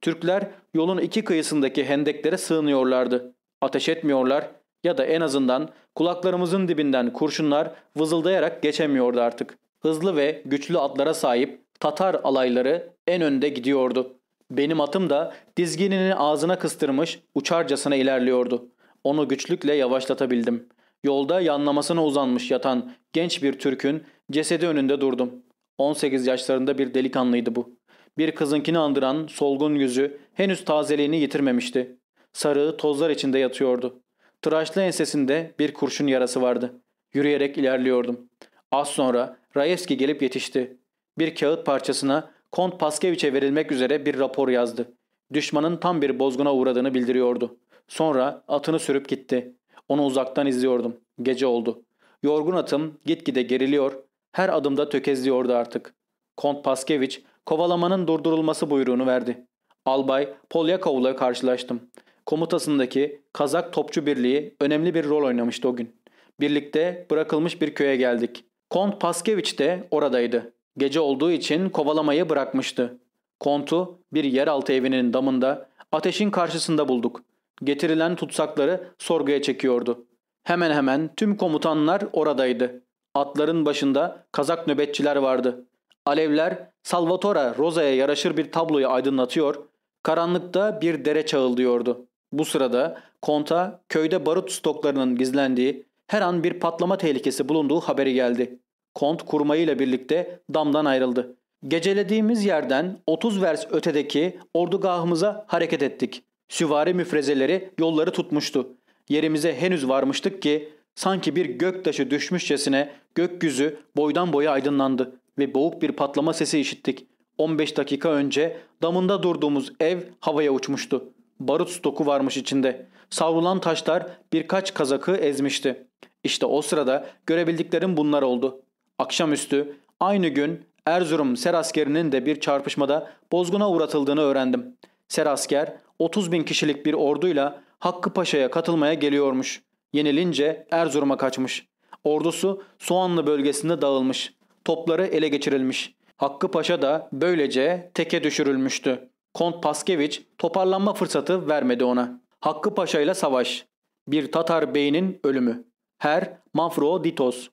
Türkler yolun iki kıyısındaki hendeklere sığınıyorlardı. Ateş etmiyorlar ya da en azından kulaklarımızın dibinden kurşunlar vızıldayarak geçemiyordu artık. Hızlı ve güçlü atlara sahip Tatar alayları en önde gidiyordu. Benim atım da dizginini ağzına kıstırmış uçarcasına ilerliyordu. Onu güçlükle yavaşlatabildim. Yolda yanlamasına uzanmış yatan genç bir Türk'ün cesedi önünde durdum. 18 yaşlarında bir delikanlıydı bu. Bir kızınkini andıran solgun yüzü henüz tazeliğini yitirmemişti. Sarığı tozlar içinde yatıyordu. Tıraşlı ensesinde bir kurşun yarası vardı. Yürüyerek ilerliyordum. Az sonra Raevski gelip yetişti. Bir kağıt parçasına Kont Paskeviç'e verilmek üzere bir rapor yazdı. Düşmanın tam bir bozguna uğradığını bildiriyordu. Sonra atını sürüp gitti. Onu uzaktan izliyordum. Gece oldu. Yorgun atım gitgide geriliyor, her adımda tökezliyordu artık. Kont Paskeviç kovalamanın durdurulması buyruğunu verdi. Albay Polyakov'la karşılaştım. Komutasındaki Kazak Topçu Birliği önemli bir rol oynamıştı o gün. Birlikte bırakılmış bir köye geldik. Kont Paskeviç de oradaydı. Gece olduğu için kovalamayı bırakmıştı. Kontu bir yeraltı evinin damında ateşin karşısında bulduk. Getirilen tutsakları sorguya çekiyordu. Hemen hemen tüm komutanlar oradaydı. Atların başında kazak nöbetçiler vardı. Alevler Salvatore Rosa'ya yaraşır bir tabloyu aydınlatıyor, karanlıkta bir dere çağıldıyordu. Bu sırada konta köyde barut stoklarının gizlendiği, her an bir patlama tehlikesi bulunduğu haberi geldi. Kont kurmayıyla birlikte damdan ayrıldı. Gecelediğimiz yerden 30 vers ötedeki ordugahımıza hareket ettik. Süvari müfrezeleri yolları tutmuştu. Yerimize henüz varmıştık ki sanki bir göktaşı düşmüşçesine gökyüzü boydan boya aydınlandı ve boğuk bir patlama sesi işittik. 15 dakika önce damında durduğumuz ev havaya uçmuştu. Barut stoku varmış içinde. Savrulan taşlar birkaç kazakı ezmişti. İşte o sırada görebildiklerim bunlar oldu. Akşamüstü aynı gün Erzurum Seraskerinin de bir çarpışmada bozguna uğratıldığını öğrendim. Serasker 30 bin kişilik bir orduyla Hakkı Paşa'ya katılmaya geliyormuş. Yenilince Erzurum'a kaçmış. Ordusu Soğanlı bölgesinde dağılmış. Topları ele geçirilmiş. Hakkı Paşa da böylece teke düşürülmüştü. Kont Paskeviç toparlanma fırsatı vermedi ona. Hakkı Paşa ile savaş. Bir Tatar beyinin ölümü. Her Mafro Ditos.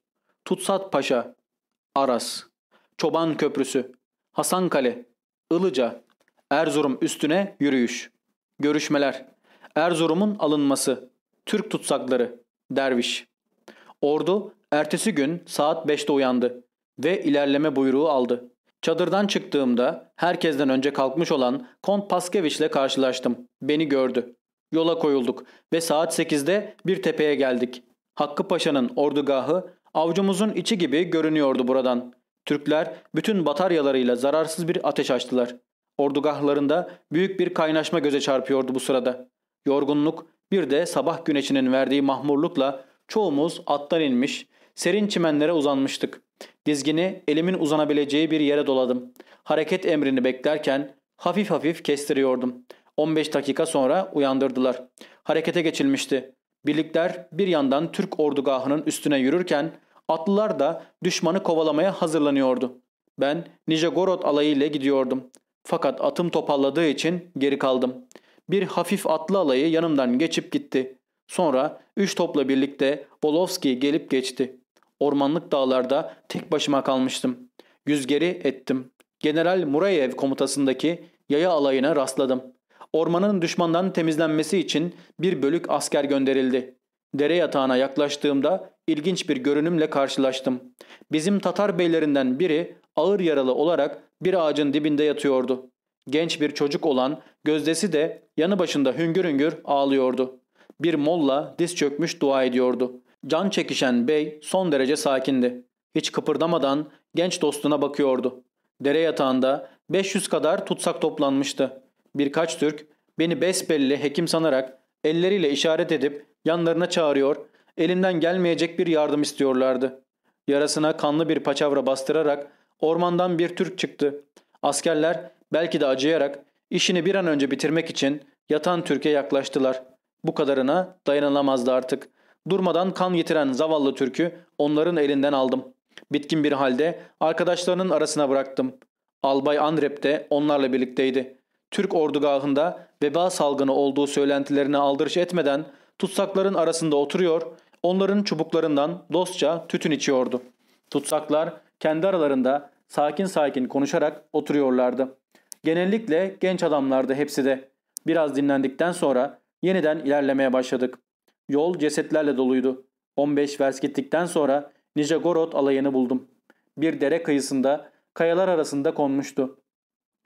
Tutsat Paşa. Aras. Çoban Köprüsü. Hasankale. Ilıca. Erzurum üstüne yürüyüş. Görüşmeler. Erzurum'un alınması. Türk tutsakları. Derviş. Ordu ertesi gün saat 5'te uyandı ve ilerleme buyruğu aldı. Çadırdan çıktığımda herkesten önce kalkmış olan Kont Paskeviç ile karşılaştım. Beni gördü. Yola koyulduk ve saat 8'de bir tepeye geldik. Hakkı Paşa'nın ordugahı avcumuzun içi gibi görünüyordu buradan. Türkler bütün bataryalarıyla zararsız bir ateş açtılar. Ordugahlarında büyük bir kaynaşma göze çarpıyordu bu sırada. Yorgunluk bir de sabah güneşinin verdiği mahmurlukla çoğumuz attan inmiş, serin çimenlere uzanmıştık. Dizgini elimin uzanabileceği bir yere doladım. Hareket emrini beklerken hafif hafif kestiriyordum. 15 dakika sonra uyandırdılar. Harekete geçilmişti. Birlikler bir yandan Türk ordugahının üstüne yürürken atlılar da düşmanı kovalamaya hazırlanıyordu. Ben Nijegorod alayı ile gidiyordum. Fakat atım topalladığı için geri kaldım. Bir hafif atlı alayı yanımdan geçip gitti. Sonra üç topla birlikte Bolovski gelip geçti. Ormanlık dağlarda tek başıma kalmıştım. Yüzgeri ettim. General Murayev komutasındaki yaya alayına rastladım. Ormanın düşmandan temizlenmesi için bir bölük asker gönderildi. Dere yatağına yaklaştığımda ilginç bir görünümle karşılaştım. Bizim Tatar beylerinden biri ağır yaralı olarak bir ağacın dibinde yatıyordu. Genç bir çocuk olan gözdesi de yanı başında hüngür hüngür ağlıyordu. Bir molla diz çökmüş dua ediyordu. Can çekişen bey son derece sakindi. Hiç kıpırdamadan genç dostuna bakıyordu. Dere yatağında 500 kadar tutsak toplanmıştı. Birkaç Türk beni besbelli hekim sanarak elleriyle işaret edip yanlarına çağırıyor, elinden gelmeyecek bir yardım istiyorlardı. Yarasına kanlı bir paçavra bastırarak ormandan bir Türk çıktı. Askerler belki de acıyarak işini bir an önce bitirmek için yatan Türk'e yaklaştılar. Bu kadarına dayanılamazdı artık. Durmadan kan yitiren zavallı Türk'ü onların elinden aldım. Bitkin bir halde arkadaşlarının arasına bıraktım. Albay Andrep de onlarla birlikteydi. Türk ordugahında veba salgını olduğu söylentilerine aldırış etmeden tutsakların arasında oturuyor, onların çubuklarından dostça tütün içiyordu. Tutsaklar kendi aralarında sakin sakin konuşarak oturuyorlardı. Genellikle genç adamlardı hepsi de. Biraz dinlendikten sonra yeniden ilerlemeye başladık. Yol cesetlerle doluydu. 15 vers gittikten sonra Nijagorod alayını buldum. Bir dere kıyısında kayalar arasında konmuştu.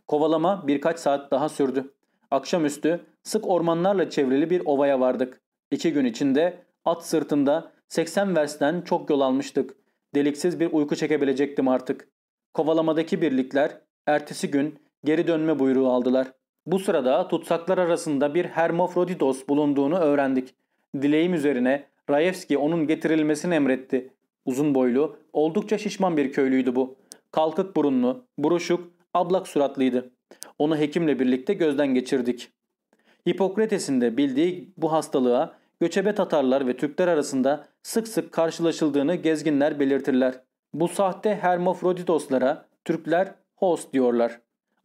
Kovalama birkaç saat daha sürdü. Akşamüstü sık ormanlarla çevrili bir ovaya vardık. İki gün içinde at sırtında 80 versten çok yol almıştık. Deliksiz bir uyku çekebilecektim artık. Kovalamadaki birlikler ertesi gün geri dönme buyruğu aldılar. Bu sırada tutsaklar arasında bir Hermafroditos bulunduğunu öğrendik. Dileğim üzerine Rayevski onun getirilmesini emretti. Uzun boylu, oldukça şişman bir köylüydü bu. Kalkık burunlu, buruşuk, ablak suratlıydı. Onu hekimle birlikte gözden geçirdik. Hipokrates'in de bildiği bu hastalığa göçebe Tatarlar ve Türkler arasında sık sık karşılaşıldığını gezginler belirtirler. Bu sahte Hermafroditoslara Türkler host diyorlar.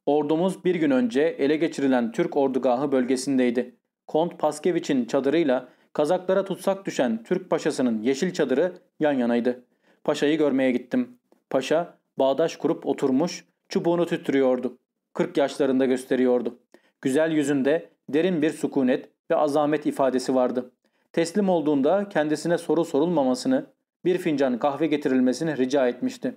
Ordumuz bir gün önce ele geçirilen Türk ordugahı bölgesindeydi. Kont Paskeviç'in çadırıyla Kazaklara tutsak düşen Türk paşasının yeşil çadırı yan yanaydı. Paşayı görmeye gittim. Paşa bağdaş kurup oturmuş çubuğunu tüttürüyordu. 40 yaşlarında gösteriyordu. Güzel yüzünde derin bir sükunet ve azamet ifadesi vardı. Teslim olduğunda kendisine soru sorulmamasını, bir fincan kahve getirilmesini rica etmişti.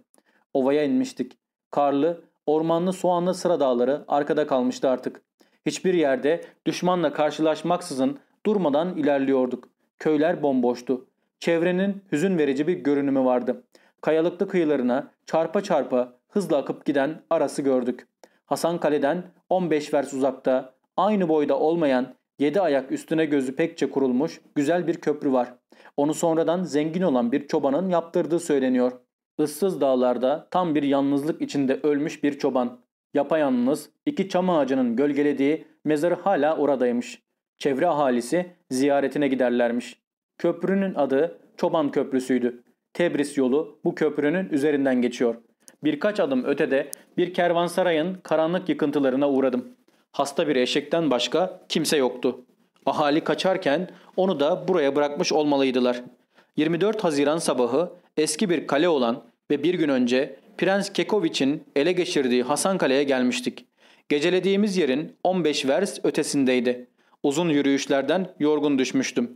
Ovaya inmiştik. Karlı, ormanlı soğanlı sıra dağları arkada kalmıştı artık. Hiçbir yerde düşmanla karşılaşmaksızın durmadan ilerliyorduk. Köyler bomboştu. Çevrenin hüzün verici bir görünümü vardı. Kayalıklı kıyılarına çarpa çarpa hızla akıp giden arası gördük. Hasan Kale'den 15 vers uzakta, aynı boyda olmayan 7 ayak üstüne gözü pekçe kurulmuş güzel bir köprü var. Onu sonradan zengin olan bir çobanın yaptırdığı söyleniyor. Issız dağlarda tam bir yalnızlık içinde ölmüş bir çoban. Yapayalnız iki çam ağacının gölgelediği mezarı hala oradaymış. Çevre ahalisi ziyaretine giderlermiş. Köprünün adı Çoban Köprüsü'ydü. Tebris yolu bu köprünün üzerinden geçiyor. Birkaç adım ötede bir kervansarayın karanlık yıkıntılarına uğradım. Hasta bir eşekten başka kimse yoktu. Ahali kaçarken onu da buraya bırakmış olmalıydılar. 24 Haziran sabahı eski bir kale olan ve bir gün önce Prens Kekoviç'in ele geçirdiği Hasan Kale'ye gelmiştik. Gecelediğimiz yerin 15 vers ötesindeydi. Uzun yürüyüşlerden yorgun düşmüştüm.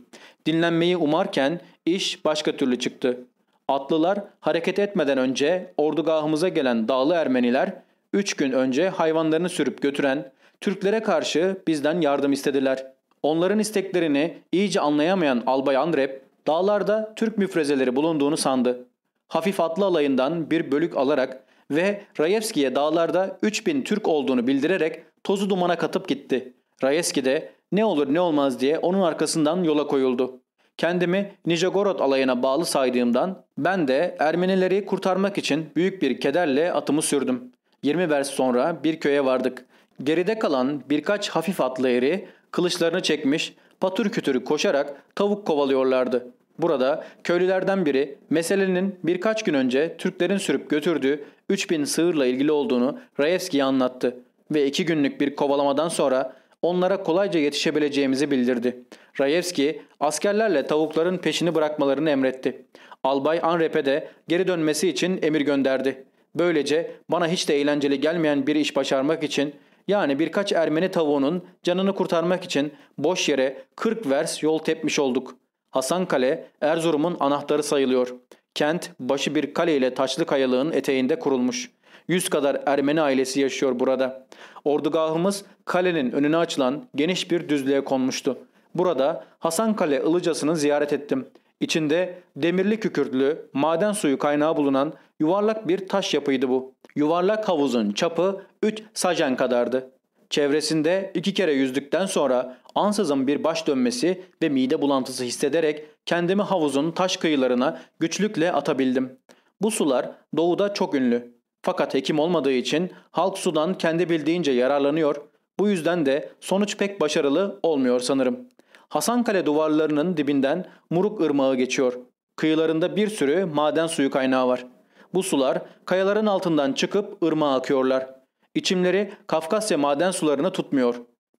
Dinlenmeyi umarken iş başka türlü çıktı. Atlılar hareket etmeden önce ordugahımıza gelen dağlı Ermeniler, üç gün önce hayvanlarını sürüp götüren Türklere karşı bizden yardım istediler. Onların isteklerini iyice anlayamayan Albay Andrep, dağlarda Türk müfrezeleri bulunduğunu sandı. Hafif atlı alayından bir bölük alarak ve Rayevski'ye dağlarda 3000 Türk olduğunu bildirerek tozu dumana katıp gitti. Rayevski de ne olur ne olmaz diye onun arkasından yola koyuldu. Kendimi Nijagorod alayına bağlı saydığımdan ben de Ermenileri kurtarmak için büyük bir kederle atımı sürdüm. 20 vers sonra bir köye vardık. Geride kalan birkaç hafif atlı eri kılıçlarını çekmiş patır kütürü koşarak tavuk kovalıyorlardı. Burada köylülerden biri meselenin birkaç gün önce Türklerin sürüp götürdüğü 3000 sığırla ilgili olduğunu Raevski'ye anlattı ve iki günlük bir kovalamadan sonra onlara kolayca yetişebileceğimizi bildirdi. Rayevski askerlerle tavukların peşini bırakmalarını emretti. Albay Anrep'e de geri dönmesi için emir gönderdi. Böylece bana hiç de eğlenceli gelmeyen bir iş başarmak için yani birkaç Ermeni tavuğunun canını kurtarmak için boş yere 40 vers yol tepmiş olduk. Hasan Kale Erzurum'un anahtarı sayılıyor. Kent başı bir kale ile taşlı kayalığın eteğinde kurulmuş. Yüz kadar Ermeni ailesi yaşıyor burada. Ordugahımız kalenin önüne açılan geniş bir düzlüğe konmuştu. Burada Hasankale Ilıcası'nı ziyaret ettim. İçinde demirli kükürtlü, maden suyu kaynağı bulunan yuvarlak bir taş yapıydı bu. Yuvarlak havuzun çapı 3 sajen kadardı. Çevresinde iki kere yüzdükten sonra ansızın bir baş dönmesi ve mide bulantısı hissederek kendimi havuzun taş kıyılarına güçlükle atabildim. Bu sular doğuda çok ünlü. Fakat hekim olmadığı için halk sudan kendi bildiğince yararlanıyor. Bu yüzden de sonuç pek başarılı olmuyor sanırım. Hasankale duvarlarının dibinden Muruk Irmağı geçiyor. Kıyılarında bir sürü maden suyu kaynağı var. Bu sular kayaların altından çıkıp ırmağa akıyorlar. İçimleri Kafkasya maden sularını tutmuyor.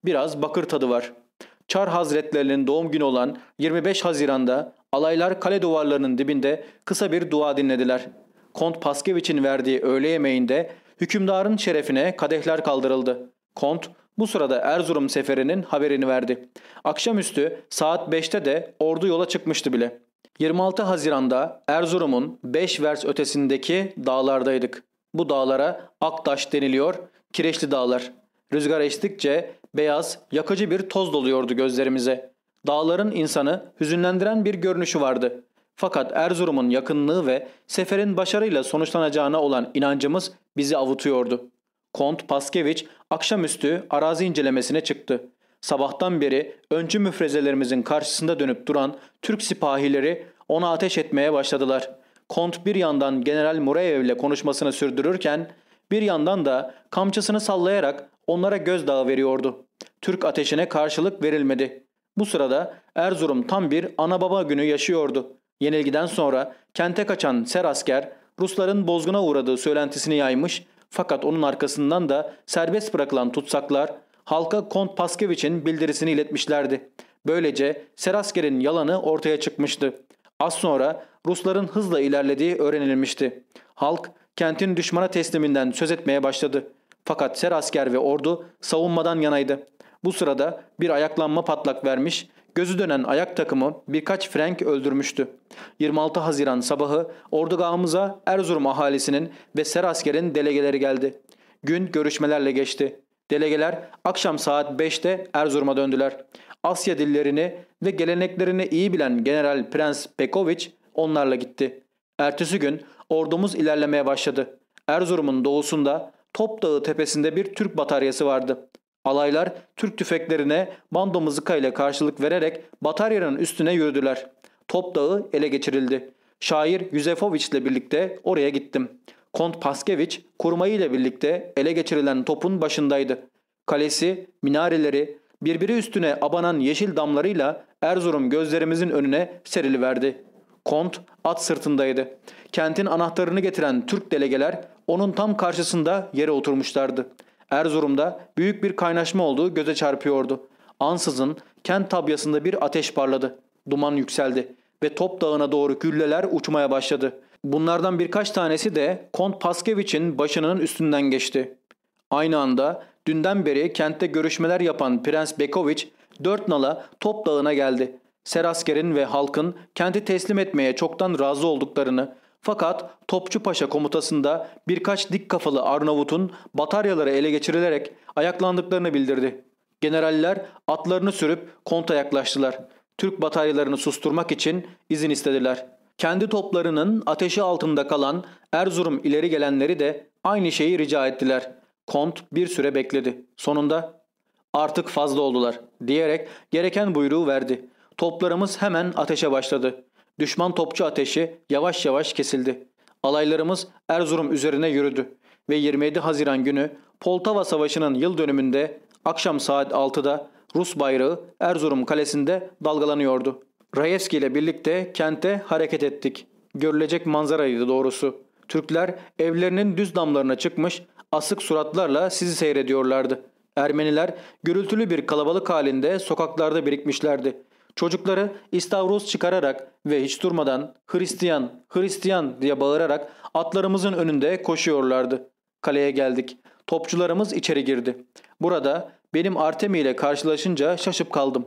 Biraz bakır tadı var. Çar Hazretlerinin doğum günü olan 25 Haziran'da alaylar kale duvarlarının dibinde kısa bir dua dinlediler. Kont Paskeviç'in verdiği öğle yemeğinde hükümdarın şerefine kadehler kaldırıldı. Kont bu sırada Erzurum seferinin haberini verdi. Akşamüstü saat 5'te de ordu yola çıkmıştı bile. 26 Haziran'da Erzurum'un 5 vers ötesindeki dağlardaydık. Bu dağlara Aktaş deniliyor, Kireçli Dağlar. Rüzgar estikçe beyaz, yakıcı bir toz doluyordu gözlerimize. Dağların insanı hüzünlendiren bir görünüşü vardı. Fakat Erzurum'un yakınlığı ve seferin başarıyla sonuçlanacağına olan inancımız bizi avutuyordu. Kont Paskeviç akşamüstü arazi incelemesine çıktı. Sabahtan beri öncü müfrezelerimizin karşısında dönüp duran Türk sipahileri ona ateş etmeye başladılar. Kont bir yandan General Murayev ile konuşmasını sürdürürken bir yandan da kamçısını sallayarak onlara gözdağı veriyordu. Türk ateşine karşılık verilmedi. Bu sırada Erzurum tam bir ana baba günü yaşıyordu. Yenilgiden sonra kente kaçan ser asker Rusların bozguna uğradığı söylentisini yaymış fakat onun arkasından da serbest bırakılan tutsaklar halka Kont Paskeviç'in bildirisini iletmişlerdi. Böylece Serasker'in yalanı ortaya çıkmıştı. Az sonra Rusların hızla ilerlediği öğrenilmişti. Halk kentin düşmana tesliminden söz etmeye başladı. Fakat Serasker ve ordu savunmadan yanaydı. Bu sırada bir ayaklanma patlak vermiş, gözü dönen ayak takımı birkaç Frank öldürmüştü. 26 Haziran sabahı ordugahımıza Erzurum ahalisinin ve Serasker'in delegeleri geldi. Gün görüşmelerle geçti. Delegeler akşam saat 5'te Erzurum'a döndüler. Asya dillerini ve geleneklerini iyi bilen General Prens Pekovic onlarla gitti. Ertesi gün ordumuz ilerlemeye başladı. Erzurum'un doğusunda Top Dağı tepesinde bir Türk bataryası vardı. Alaylar Türk tüfeklerine bando mızıka ile karşılık vererek bataryanın üstüne yürüdüler. Top Dağı ele geçirildi. Şair Yuzefoviç ile birlikte oraya gittim. Kont Paskeviç korumayı ile birlikte ele geçirilen topun başındaydı. Kalesi, minareleri, birbiri üstüne abanan yeşil damlarıyla Erzurum gözlerimizin önüne seriliverdi. Kont at sırtındaydı. Kentin anahtarını getiren Türk delegeler onun tam karşısında yere oturmuşlardı. Erzurum'da büyük bir kaynaşma olduğu göze çarpıyordu. Ansızın kent tabyasında bir ateş parladı. Duman yükseldi ve Top Dağı'na doğru gülleler uçmaya başladı. Bunlardan birkaç tanesi de Kont Paskeviç'in başının üstünden geçti. Aynı anda dünden beri kentte görüşmeler yapan Prens Bekoviç dört nala Top Dağı'na geldi. Serasker'in ve halkın kenti teslim etmeye çoktan razı olduklarını fakat Topçu Paşa komutasında birkaç dik kafalı Arnavut'un bataryaları ele geçirilerek ayaklandıklarını bildirdi. Generaller atlarını sürüp konta yaklaştılar. Türk bataryalarını susturmak için izin istediler. Kendi toplarının ateşi altında kalan Erzurum ileri gelenleri de aynı şeyi rica ettiler. Kont bir süre bekledi. Sonunda artık fazla oldular diyerek gereken buyruğu verdi. Toplarımız hemen ateşe başladı. Düşman topçu ateşi yavaş yavaş kesildi. Alaylarımız Erzurum üzerine yürüdü ve 27 Haziran günü Poltava Savaşı'nın yıl dönümünde akşam saat 6'da Rus bayrağı Erzurum kalesinde dalgalanıyordu. Rayevski ile birlikte kente hareket ettik. Görülecek manzaraydı doğrusu. Türkler evlerinin düz damlarına çıkmış asık suratlarla sizi seyrediyorlardı. Ermeniler gürültülü bir kalabalık halinde sokaklarda birikmişlerdi. Çocukları istavroz çıkararak ve hiç durmadan Hristiyan, Hristiyan diye bağırarak atlarımızın önünde koşuyorlardı. Kaleye geldik. Topçularımız içeri girdi. Burada benim Artemi ile karşılaşınca şaşıp kaldım.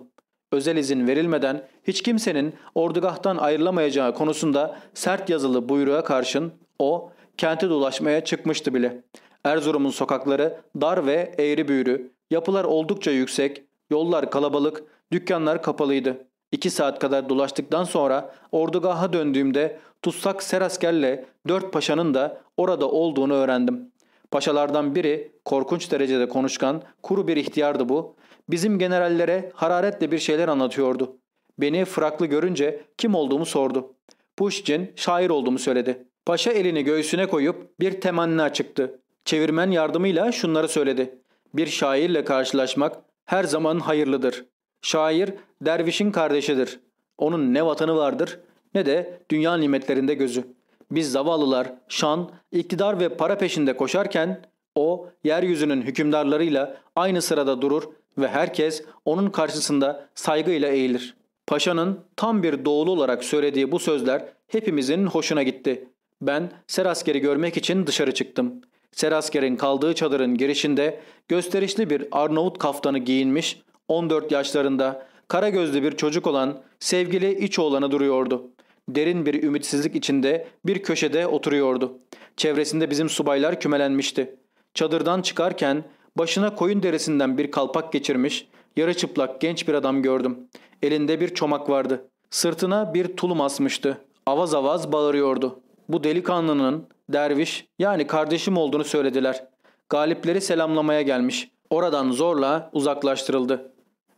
Özel izin verilmeden hiç kimsenin ordugahtan ayrılamayacağı konusunda sert yazılı buyruğa karşın o kente dolaşmaya çıkmıştı bile. Erzurum'un sokakları dar ve eğri büğrü, yapılar oldukça yüksek, yollar kalabalık, Dükkanlar kapalıydı. İki saat kadar dolaştıktan sonra ordugaha döndüğümde tutsak seraskerle dört paşanın da orada olduğunu öğrendim. Paşalardan biri korkunç derecede konuşkan kuru bir ihtiyardı bu. Bizim generallere hararetle bir şeyler anlatıyordu. Beni fraklı görünce kim olduğumu sordu. Pushkin şair olduğumu söyledi. Paşa elini göğsüne koyup bir temanna çıktı. Çevirmen yardımıyla şunları söyledi. Bir şairle karşılaşmak her zaman hayırlıdır. Şair dervişin kardeşidir. Onun ne vatanı vardır ne de dünya nimetlerinde gözü. Biz zavallılar şan, iktidar ve para peşinde koşarken o yeryüzünün hükümdarlarıyla aynı sırada durur ve herkes onun karşısında saygıyla eğilir. Paşanın tam bir doğulu olarak söylediği bu sözler hepimizin hoşuna gitti. Ben Seraskeri görmek için dışarı çıktım. Serasker'in kaldığı çadırın girişinde gösterişli bir Arnavut kaftanı giyinmiş 14 yaşlarında kara gözlü bir çocuk olan sevgili iç oğlanı duruyordu. Derin bir ümitsizlik içinde bir köşede oturuyordu. Çevresinde bizim subaylar kümelenmişti. Çadırdan çıkarken başına koyun derisinden bir kalpak geçirmiş, yarı çıplak genç bir adam gördüm. Elinde bir çomak vardı. Sırtına bir tulum asmıştı. Avaz avaz bağırıyordu. Bu delikanlının derviş yani kardeşim olduğunu söylediler. galipleri selamlamaya gelmiş. Oradan zorla uzaklaştırıldı.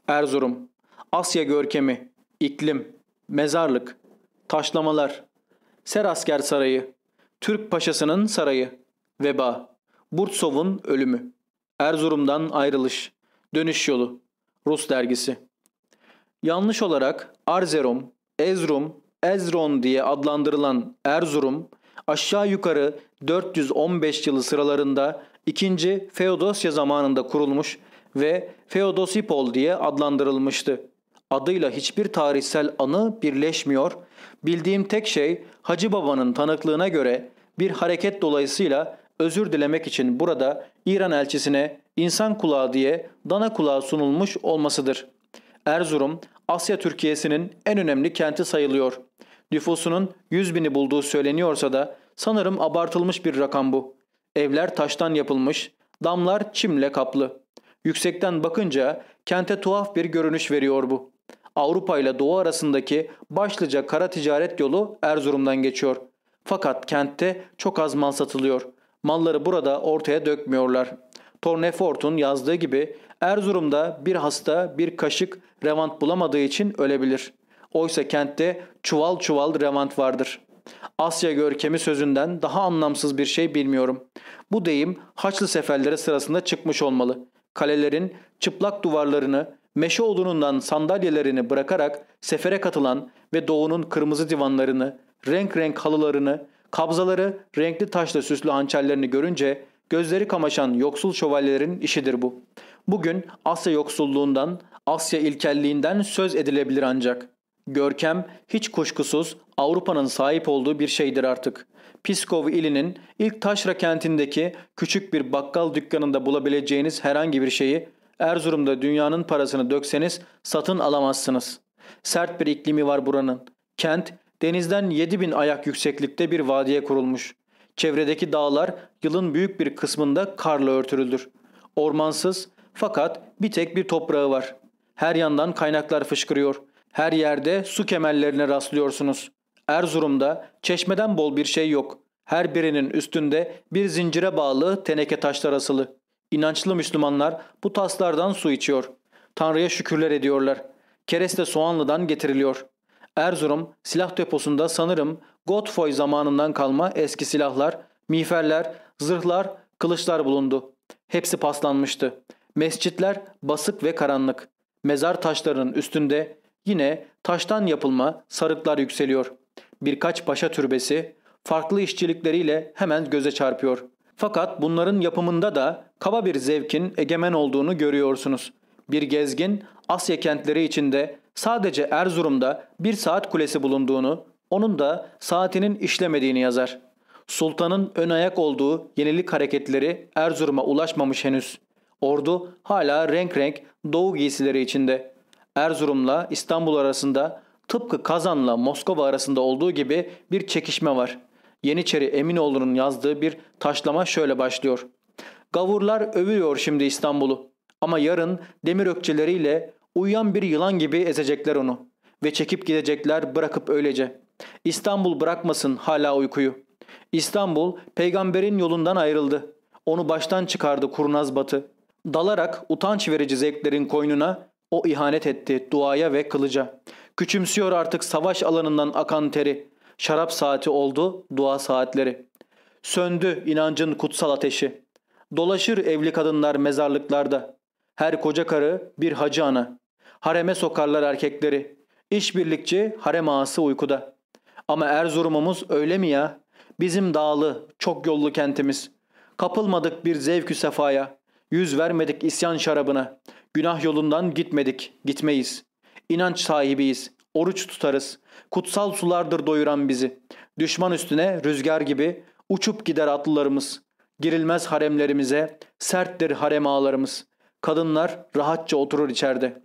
Erzurum, Asya görkemi, iklim, mezarlık, taşlamalar, Serasker Sarayı, Türk Paşası'nın sarayı, veba, Burtsov'un ölümü, Erzurum'dan ayrılış, dönüş yolu, Rus dergisi. Yanlış olarak Arzerum, Ezrum, Ezron diye adlandırılan Erzurum, aşağı yukarı 415 yılı sıralarında 2. Feodosya zamanında kurulmuş ve Feodosipol diye adlandırılmıştı. Adıyla hiçbir tarihsel anı birleşmiyor. Bildiğim tek şey Hacı Baba'nın tanıklığına göre bir hareket dolayısıyla özür dilemek için burada İran elçisine insan kulağı diye dana kulağı sunulmuş olmasıdır. Erzurum, Asya Türkiye'sinin en önemli kenti sayılıyor. Nüfusunun 100 bini bulduğu söyleniyorsa da sanırım abartılmış bir rakam bu. Evler taştan yapılmış, damlar çimle kaplı. Yüksekten bakınca kente tuhaf bir görünüş veriyor bu. Avrupa ile Doğu arasındaki başlıca kara ticaret yolu Erzurum'dan geçiyor. Fakat kentte çok az mal satılıyor. Malları burada ortaya dökmüyorlar. Tornefort'un yazdığı gibi Erzurum'da bir hasta bir kaşık revant bulamadığı için ölebilir. Oysa kentte çuval çuval revant vardır. Asya görkemi sözünden daha anlamsız bir şey bilmiyorum. Bu deyim Haçlı seferleri sırasında çıkmış olmalı. Kalelerin çıplak duvarlarını, meşe odunundan sandalyelerini bırakarak sefere katılan ve doğunun kırmızı divanlarını, renk renk halılarını, kabzaları renkli taşla süslü hançerlerini görünce gözleri kamaşan yoksul şövalyelerin işidir bu. Bugün Asya yoksulluğundan, Asya ilkelliğinden söz edilebilir ancak. Görkem hiç kuşkusuz Avrupa'nın sahip olduğu bir şeydir artık. Piskov ilinin ilk taşra kentindeki küçük bir bakkal dükkanında bulabileceğiniz herhangi bir şeyi Erzurum'da dünyanın parasını dökseniz satın alamazsınız. Sert bir iklimi var buranın. Kent denizden 7000 ayak yükseklikte bir vadiye kurulmuş. Çevredeki dağlar yılın büyük bir kısmında karla örtülüdür. Ormansız fakat bir tek bir toprağı var. Her yandan kaynaklar fışkırıyor. Her yerde su kemerlerine rastlıyorsunuz. Erzurum'da çeşmeden bol bir şey yok. Her birinin üstünde bir zincire bağlı teneke taşlar asılı. İnançlı Müslümanlar bu taslardan su içiyor. Tanrı'ya şükürler ediyorlar. Kereste Soğanlı'dan getiriliyor. Erzurum silah deposunda sanırım Godfoy zamanından kalma eski silahlar, miğferler, zırhlar, kılıçlar bulundu. Hepsi paslanmıştı. Mescitler basık ve karanlık. Mezar taşlarının üstünde yine taştan yapılma sarıklar yükseliyor. Birkaç paşa türbesi farklı işçilikleriyle hemen göze çarpıyor. Fakat bunların yapımında da kaba bir zevkin egemen olduğunu görüyorsunuz. Bir gezgin Asya kentleri içinde sadece Erzurum'da bir saat kulesi bulunduğunu, onun da saatinin işlemediğini yazar. Sultanın ön ayak olduğu yenilik hareketleri Erzurum'a ulaşmamış henüz. Ordu hala renk renk doğu giysileri içinde. Erzurum'la İstanbul arasında tıpkı Kazan'la Moskova arasında olduğu gibi bir çekişme var. Yeniçeri Eminoğlu'nun yazdığı bir taşlama şöyle başlıyor. Gavurlar övüyor şimdi İstanbul'u ama yarın demir ökçeleriyle uyuyan bir yılan gibi ezecekler onu ve çekip gidecekler bırakıp öylece. İstanbul bırakmasın hala uykuyu. İstanbul peygamberin yolundan ayrıldı. Onu baştan çıkardı kurnaz batı. Dalarak utanç verici zevklerin koynuna o ihanet etti duaya ve kılıca. Küçümsüyor artık savaş alanından akan teri. Şarap saati oldu dua saatleri. Söndü inancın kutsal ateşi. Dolaşır evli kadınlar mezarlıklarda. Her koca karı bir hacı ana. Hareme sokarlar erkekleri. İşbirlikçi harem ağası uykuda. Ama Erzurum'umuz öyle mi ya? Bizim dağlı, çok yollu kentimiz. Kapılmadık bir zevkü sefaya. Yüz vermedik isyan şarabına. Günah yolundan gitmedik, gitmeyiz. İnanç sahibiyiz, oruç tutarız. Kutsal sulardır doyuran bizi. Düşman üstüne rüzgar gibi uçup gider atlılarımız. Girilmez haremlerimize, serttir harem ağlarımız. Kadınlar rahatça oturur içeride.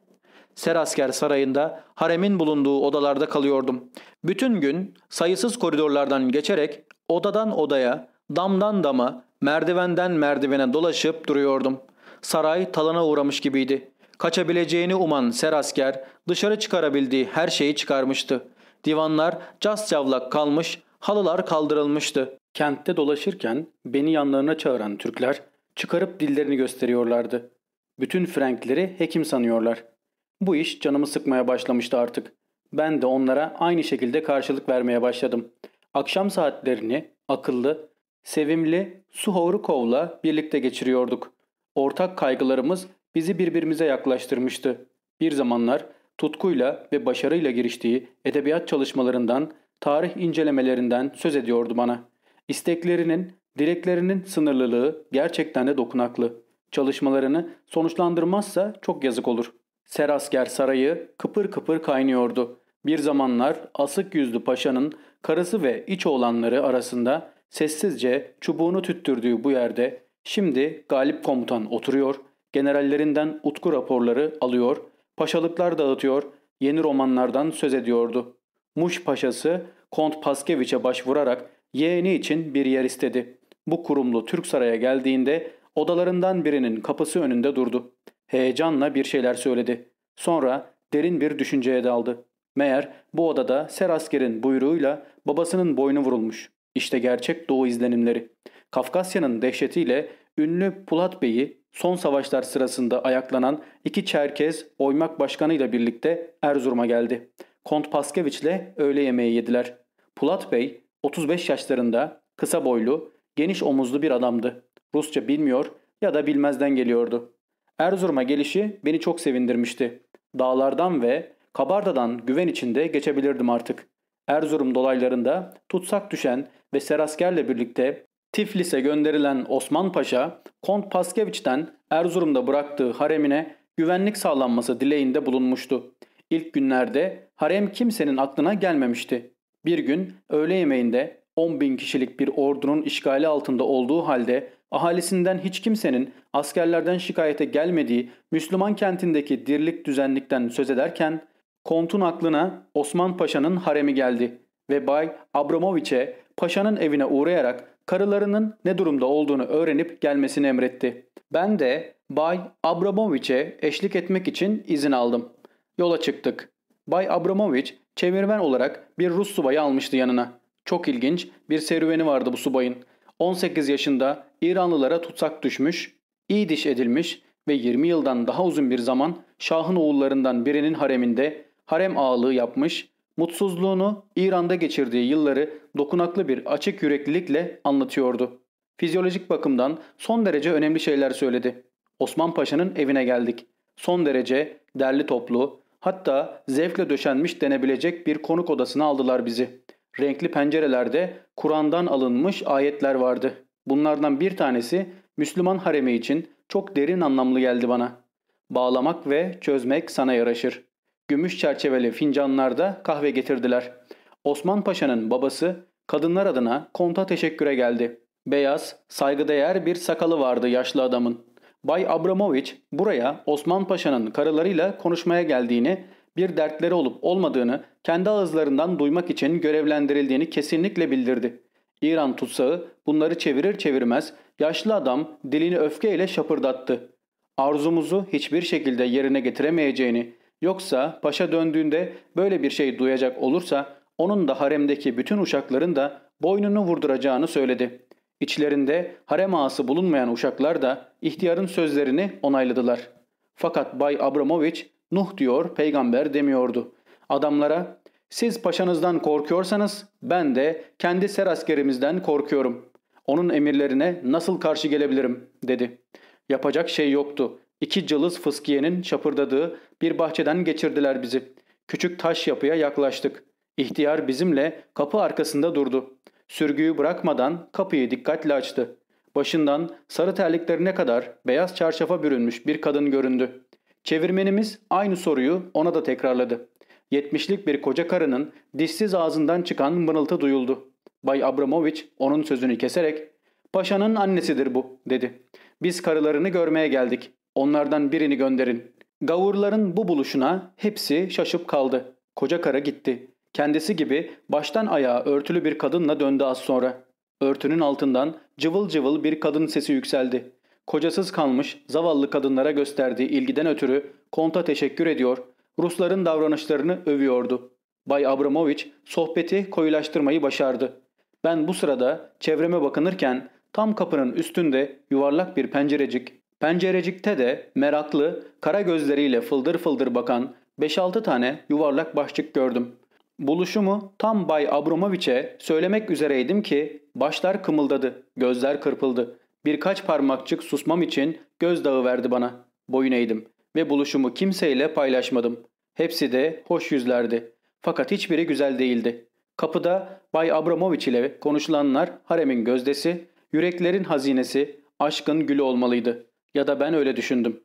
Serasker sarayında haremin bulunduğu odalarda kalıyordum. Bütün gün sayısız koridorlardan geçerek odadan odaya, damdan dama, merdivenden merdivene dolaşıp duruyordum. Saray talana uğramış gibiydi. Kaçabileceğini uman Serasker dışarı çıkarabildiği her şeyi çıkarmıştı. Divanlar cas cavlak kalmış, halılar kaldırılmıştı. Kentte dolaşırken beni yanlarına çağıran Türkler Çıkarıp dillerini gösteriyorlardı. Bütün Frankleri hekim sanıyorlar. Bu iş canımı sıkmaya başlamıştı artık. Ben de onlara aynı şekilde karşılık vermeye başladım. Akşam saatlerini akıllı, sevimli Suhorukov'la birlikte geçiriyorduk. Ortak kaygılarımız bizi birbirimize yaklaştırmıştı. Bir zamanlar tutkuyla ve başarıyla giriştiği edebiyat çalışmalarından, tarih incelemelerinden söz ediyordu bana. İsteklerinin, dileklerinin sınırlılığı gerçekten de dokunaklı. Çalışmalarını sonuçlandırmazsa çok yazık olur. Serasker sarayı kıpır kıpır kaynıyordu. Bir zamanlar asık yüzlü paşanın karısı ve iç oğlanları arasında sessizce çubuğunu tüttürdüğü bu yerde şimdi galip komutan oturuyor, generallerinden utku raporları alıyor, paşalıklar dağıtıyor, yeni romanlardan söz ediyordu. Muş paşası Kont Paskeviç'e başvurarak yeğeni için bir yer istedi. Bu kurumlu Türk saraya geldiğinde odalarından birinin kapısı önünde durdu. Heyecanla bir şeyler söyledi. Sonra derin bir düşünceye daldı. Meğer bu odada Serasker'in buyruğuyla babasının boynu vurulmuş. İşte gerçek doğu izlenimleri. Kafkasya'nın dehşetiyle ünlü Pulat Bey'i son savaşlar sırasında ayaklanan iki Çerkez oymak başkanıyla birlikte Erzurum'a geldi. Kont Paskeviç'le öğle yemeği yediler. Pulat Bey 35 yaşlarında kısa boylu, geniş omuzlu bir adamdı. Rusça bilmiyor ya da bilmezden geliyordu. Erzurum'a gelişi beni çok sevindirmişti. Dağlardan ve Kabarda'dan güven içinde geçebilirdim artık. Erzurum dolaylarında tutsak düşen ve Serasker'le birlikte Tiflis'e gönderilen Osman Paşa, Kont Paskeviç'ten Erzurum'da bıraktığı haremine güvenlik sağlanması dileğinde bulunmuştu. İlk günlerde harem kimsenin aklına gelmemişti. Bir gün öğle yemeğinde 10 bin kişilik bir ordunun işgali altında olduğu halde ahalisinden hiç kimsenin askerlerden şikayete gelmediği Müslüman kentindeki dirlik düzenlikten söz ederken Kont'un aklına Osman Paşa'nın haremi geldi ve Bay Abramoviç'e paşanın evine uğrayarak karılarının ne durumda olduğunu öğrenip gelmesini emretti. Ben de Bay Abramoviç'e eşlik etmek için izin aldım. Yola çıktık. Bay Abramoviç çevirmen olarak bir Rus subayı almıştı yanına. Çok ilginç bir serüveni vardı bu subayın. 18 yaşında İranlılara tutsak düşmüş, iyi diş edilmiş ve 20 yıldan daha uzun bir zaman Şah'ın oğullarından birinin hareminde harem ağalığı yapmış, mutsuzluğunu İran'da geçirdiği yılları dokunaklı bir açık yüreklilikle anlatıyordu. Fizyolojik bakımdan son derece önemli şeyler söyledi. Osman Paşa'nın evine geldik. Son derece derli toplu, hatta zevkle döşenmiş denebilecek bir konuk odasına aldılar bizi. Renkli pencerelerde Kur'an'dan alınmış ayetler vardı. Bunlardan bir tanesi Müslüman haremi için çok derin anlamlı geldi bana. Bağlamak ve çözmek sana yaraşır. Gümüş çerçeveli fincanlarda kahve getirdiler. Osman Paşa'nın babası kadınlar adına konta teşekküre geldi. Beyaz, saygıdeğer bir sakalı vardı yaşlı adamın. Bay Abramoviç buraya Osman Paşa'nın karılarıyla konuşmaya geldiğini, bir dertleri olup olmadığını kendi ağızlarından duymak için görevlendirildiğini kesinlikle bildirdi. İran tutsağı bunları çevirir çevirmez yaşlı adam dilini öfkeyle şapırdattı. Arzumuzu hiçbir şekilde yerine getiremeyeceğini, Yoksa paşa döndüğünde böyle bir şey duyacak olursa onun da haremdeki bütün uşakların da boynunu vurduracağını söyledi. İçlerinde harem ağası bulunmayan uşaklar da ihtiyarın sözlerini onayladılar. Fakat Bay Abramoviç Nuh diyor peygamber demiyordu. Adamlara siz paşanızdan korkuyorsanız ben de kendi ser askerimizden korkuyorum. Onun emirlerine nasıl karşı gelebilirim dedi. Yapacak şey yoktu. İki cılız fıskiyenin şapırdadığı bir bahçeden geçirdiler bizi. Küçük taş yapıya yaklaştık. İhtiyar bizimle kapı arkasında durdu. Sürgüyü bırakmadan kapıyı dikkatle açtı. Başından sarı terliklerine kadar beyaz çarşafa bürünmüş bir kadın göründü. Çevirmenimiz aynı soruyu ona da tekrarladı. Yetmişlik bir koca karının dişsiz ağzından çıkan mırıltı duyuldu. Bay Abramoviç onun sözünü keserek ''Paşanın annesidir bu'' dedi. ''Biz karılarını görmeye geldik. Onlardan birini gönderin. Gavurların bu buluşuna hepsi şaşıp kaldı. Koca kara gitti. Kendisi gibi baştan ayağa örtülü bir kadınla döndü az sonra. Örtünün altından cıvıl cıvıl bir kadın sesi yükseldi. Kocasız kalmış zavallı kadınlara gösterdiği ilgiden ötürü konta teşekkür ediyor, Rusların davranışlarını övüyordu. Bay Abramoviç sohbeti koyulaştırmayı başardı. Ben bu sırada çevreme bakınırken Tam kapının üstünde yuvarlak bir pencerecik. Pencerecikte de meraklı, kara gözleriyle fıldır fıldır bakan 5-6 tane yuvarlak başçık gördüm. Buluşumu tam Bay Abramovich'e söylemek üzereydim ki başlar kımıldadı, gözler kırpıldı. Birkaç parmakçık susmam için gözdağı verdi bana. Boyun eğdim ve buluşumu kimseyle paylaşmadım. Hepsi de hoş yüzlerdi. Fakat hiçbiri güzel değildi. Kapıda Bay Abramovich ile konuşulanlar haremin gözdesi, yüreklerin hazinesi, aşkın gülü olmalıydı. Ya da ben öyle düşündüm.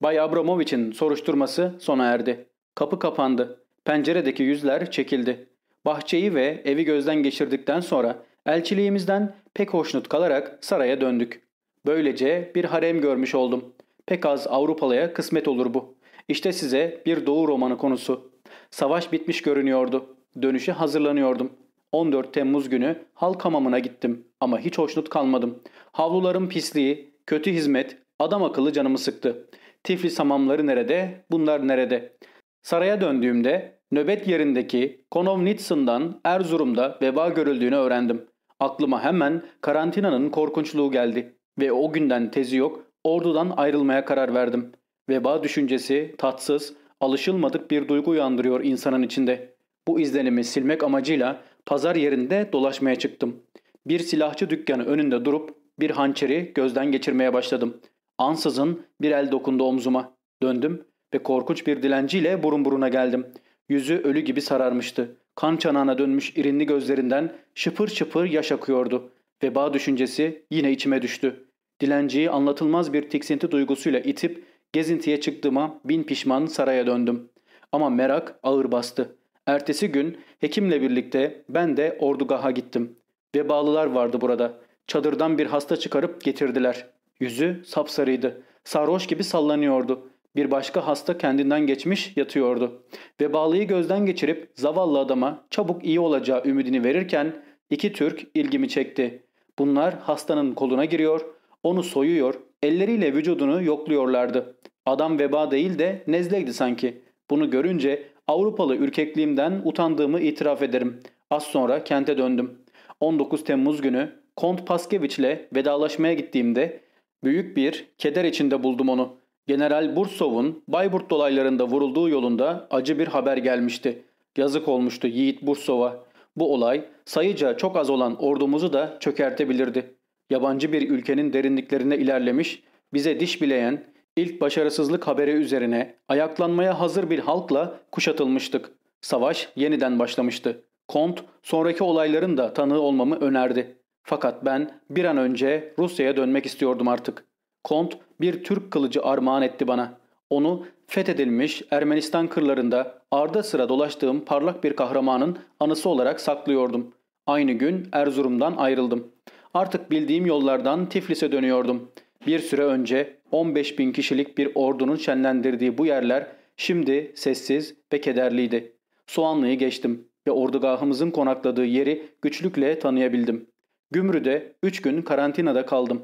Bay Abramovich'in soruşturması sona erdi. Kapı kapandı. Penceredeki yüzler çekildi. Bahçeyi ve evi gözden geçirdikten sonra elçiliğimizden pek hoşnut kalarak saraya döndük. Böylece bir harem görmüş oldum. Pek az Avrupalıya kısmet olur bu. İşte size bir doğu romanı konusu. Savaş bitmiş görünüyordu. Dönüşe hazırlanıyordum. 14 Temmuz günü halk hamamına gittim ama hiç hoşnut kalmadım. Havluların pisliği, kötü hizmet, adam akıllı canımı sıktı. Tiflis hamamları nerede, bunlar nerede? Saraya döndüğümde nöbet yerindeki Konovnitsın'dan Erzurum'da veba görüldüğünü öğrendim. Aklıma hemen karantinanın korkunçluğu geldi ve o günden tezi yok ordudan ayrılmaya karar verdim. Veba düşüncesi tatsız, alışılmadık bir duygu uyandırıyor insanın içinde. Bu izlenimi silmek amacıyla pazar yerinde dolaşmaya çıktım. Bir silahçı dükkanı önünde durup bir hançeri gözden geçirmeye başladım. Ansızın bir el dokundu omzuma. Döndüm ve korkunç bir dilenciyle burun buruna geldim. Yüzü ölü gibi sararmıştı. Kan çanağına dönmüş irinli gözlerinden şıpır şıpır yaş akıyordu. Veba düşüncesi yine içime düştü. Dilenciyi anlatılmaz bir tiksinti duygusuyla itip gezintiye çıktığıma bin pişman saraya döndüm. Ama merak ağır bastı. Ertesi gün hekimle birlikte ben de ordugaha gittim. Vebalılar vardı burada. Çadırdan bir hasta çıkarıp getirdiler. Yüzü sapsarıydı. Sarhoş gibi sallanıyordu. Bir başka hasta kendinden geçmiş yatıyordu. Vebalıyı gözden geçirip zavallı adama çabuk iyi olacağı ümidini verirken iki Türk ilgimi çekti. Bunlar hastanın koluna giriyor, onu soyuyor, elleriyle vücudunu yokluyorlardı. Adam veba değil de nezleydi sanki. Bunu görünce Avrupalı ürkekliğimden utandığımı itiraf ederim. Az sonra kente döndüm. 19 Temmuz günü Kont Paskevich ile vedalaşmaya gittiğimde büyük bir keder içinde buldum onu. General Bursov'un Bayburt dolaylarında vurulduğu yolunda acı bir haber gelmişti. Yazık olmuştu Yiğit Bursov'a. Bu olay sayıca çok az olan ordumuzu da çökertebilirdi. Yabancı bir ülkenin derinliklerine ilerlemiş, bize diş bileyen, ilk başarısızlık haberi üzerine ayaklanmaya hazır bir halkla kuşatılmıştık. Savaş yeniden başlamıştı. Kont sonraki olayların da tanığı olmamı önerdi. Fakat ben bir an önce Rusya'ya dönmek istiyordum artık. Kont bir Türk kılıcı armağan etti bana. Onu fethedilmiş Ermenistan kırlarında arda sıra dolaştığım parlak bir kahramanın anısı olarak saklıyordum. Aynı gün Erzurum'dan ayrıldım. Artık bildiğim yollardan Tiflis'e dönüyordum. Bir süre önce 15 bin kişilik bir ordunun şenlendirdiği bu yerler şimdi sessiz ve kederliydi. Soğanlı'yı geçtim ve ordugahımızın konakladığı yeri güçlükle tanıyabildim. Gümrü'de 3 gün karantinada kaldım.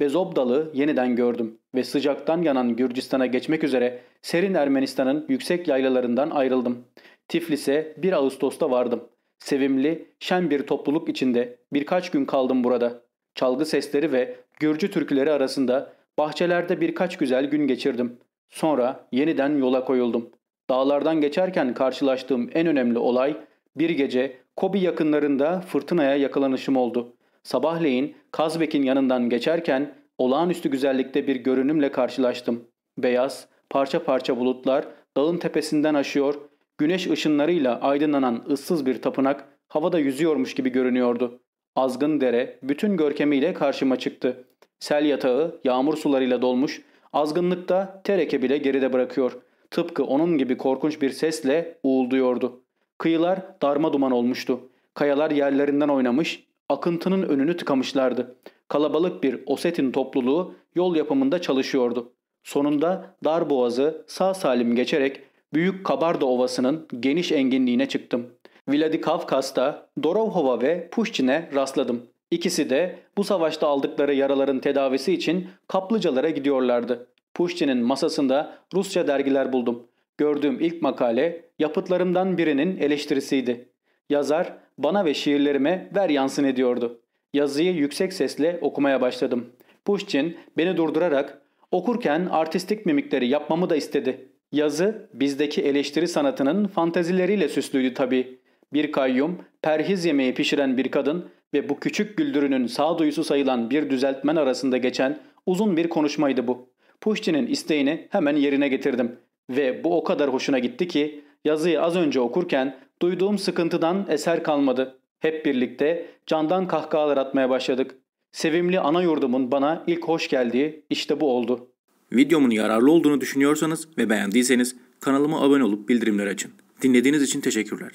Bezobdal'ı yeniden gördüm ve sıcaktan yanan Gürcistan'a geçmek üzere serin Ermenistan'ın yüksek yaylalarından ayrıldım. Tiflis'e 1 Ağustos'ta vardım. Sevimli, şen bir topluluk içinde birkaç gün kaldım burada. Çalgı sesleri ve Gürcü türküleri arasında bahçelerde birkaç güzel gün geçirdim. Sonra yeniden yola koyuldum. Dağlardan geçerken karşılaştığım en önemli olay bir gece Kobi yakınlarında fırtınaya yakalanışım oldu. Sabahleyin Kazbek'in yanından geçerken olağanüstü güzellikte bir görünümle karşılaştım. Beyaz, parça parça bulutlar dağın tepesinden aşıyor, güneş ışınlarıyla aydınlanan ıssız bir tapınak havada yüzüyormuş gibi görünüyordu. Azgın dere bütün görkemiyle karşıma çıktı. Sel yatağı yağmur sularıyla dolmuş, azgınlıkta tereke bile geride bırakıyor. Tıpkı onun gibi korkunç bir sesle uğulduyordu. Kıyılar darma duman olmuştu. Kayalar yerlerinden oynamış, akıntının önünü tıkamışlardı. Kalabalık bir Osetin topluluğu yol yapımında çalışıyordu. Sonunda dar boğazı sağ salim geçerek Büyük Kabarda Ovası'nın geniş enginliğine çıktım. Vladikavkaz'da Dorovhova ve Pushkin'e rastladım. İkisi de bu savaşta aldıkları yaraların tedavisi için kaplıcalara gidiyorlardı. Pushkin'in masasında Rusça dergiler buldum. Gördüğüm ilk makale yapıtlarımdan birinin eleştirisiydi. Yazar bana ve şiirlerime ver yansın ediyordu. Yazıyı yüksek sesle okumaya başladım. Pushkin beni durdurarak okurken artistik mimikleri yapmamı da istedi. Yazı bizdeki eleştiri sanatının fantezileriyle süslüydü tabii. Bir kayyum, perhiz yemeği pişiren bir kadın ve bu küçük güldürünün sağduyusu sayılan bir düzeltmen arasında geçen uzun bir konuşmaydı bu. Pushkin'in isteğini hemen yerine getirdim. Ve bu o kadar hoşuna gitti ki yazıyı az önce okurken duyduğum sıkıntıdan eser kalmadı. Hep birlikte candan kahkahalar atmaya başladık. Sevimli ana yurdumun bana ilk hoş geldiği işte bu oldu. Videomun yararlı olduğunu düşünüyorsanız ve beğendiyseniz kanalıma abone olup bildirimleri açın. Dinlediğiniz için teşekkürler.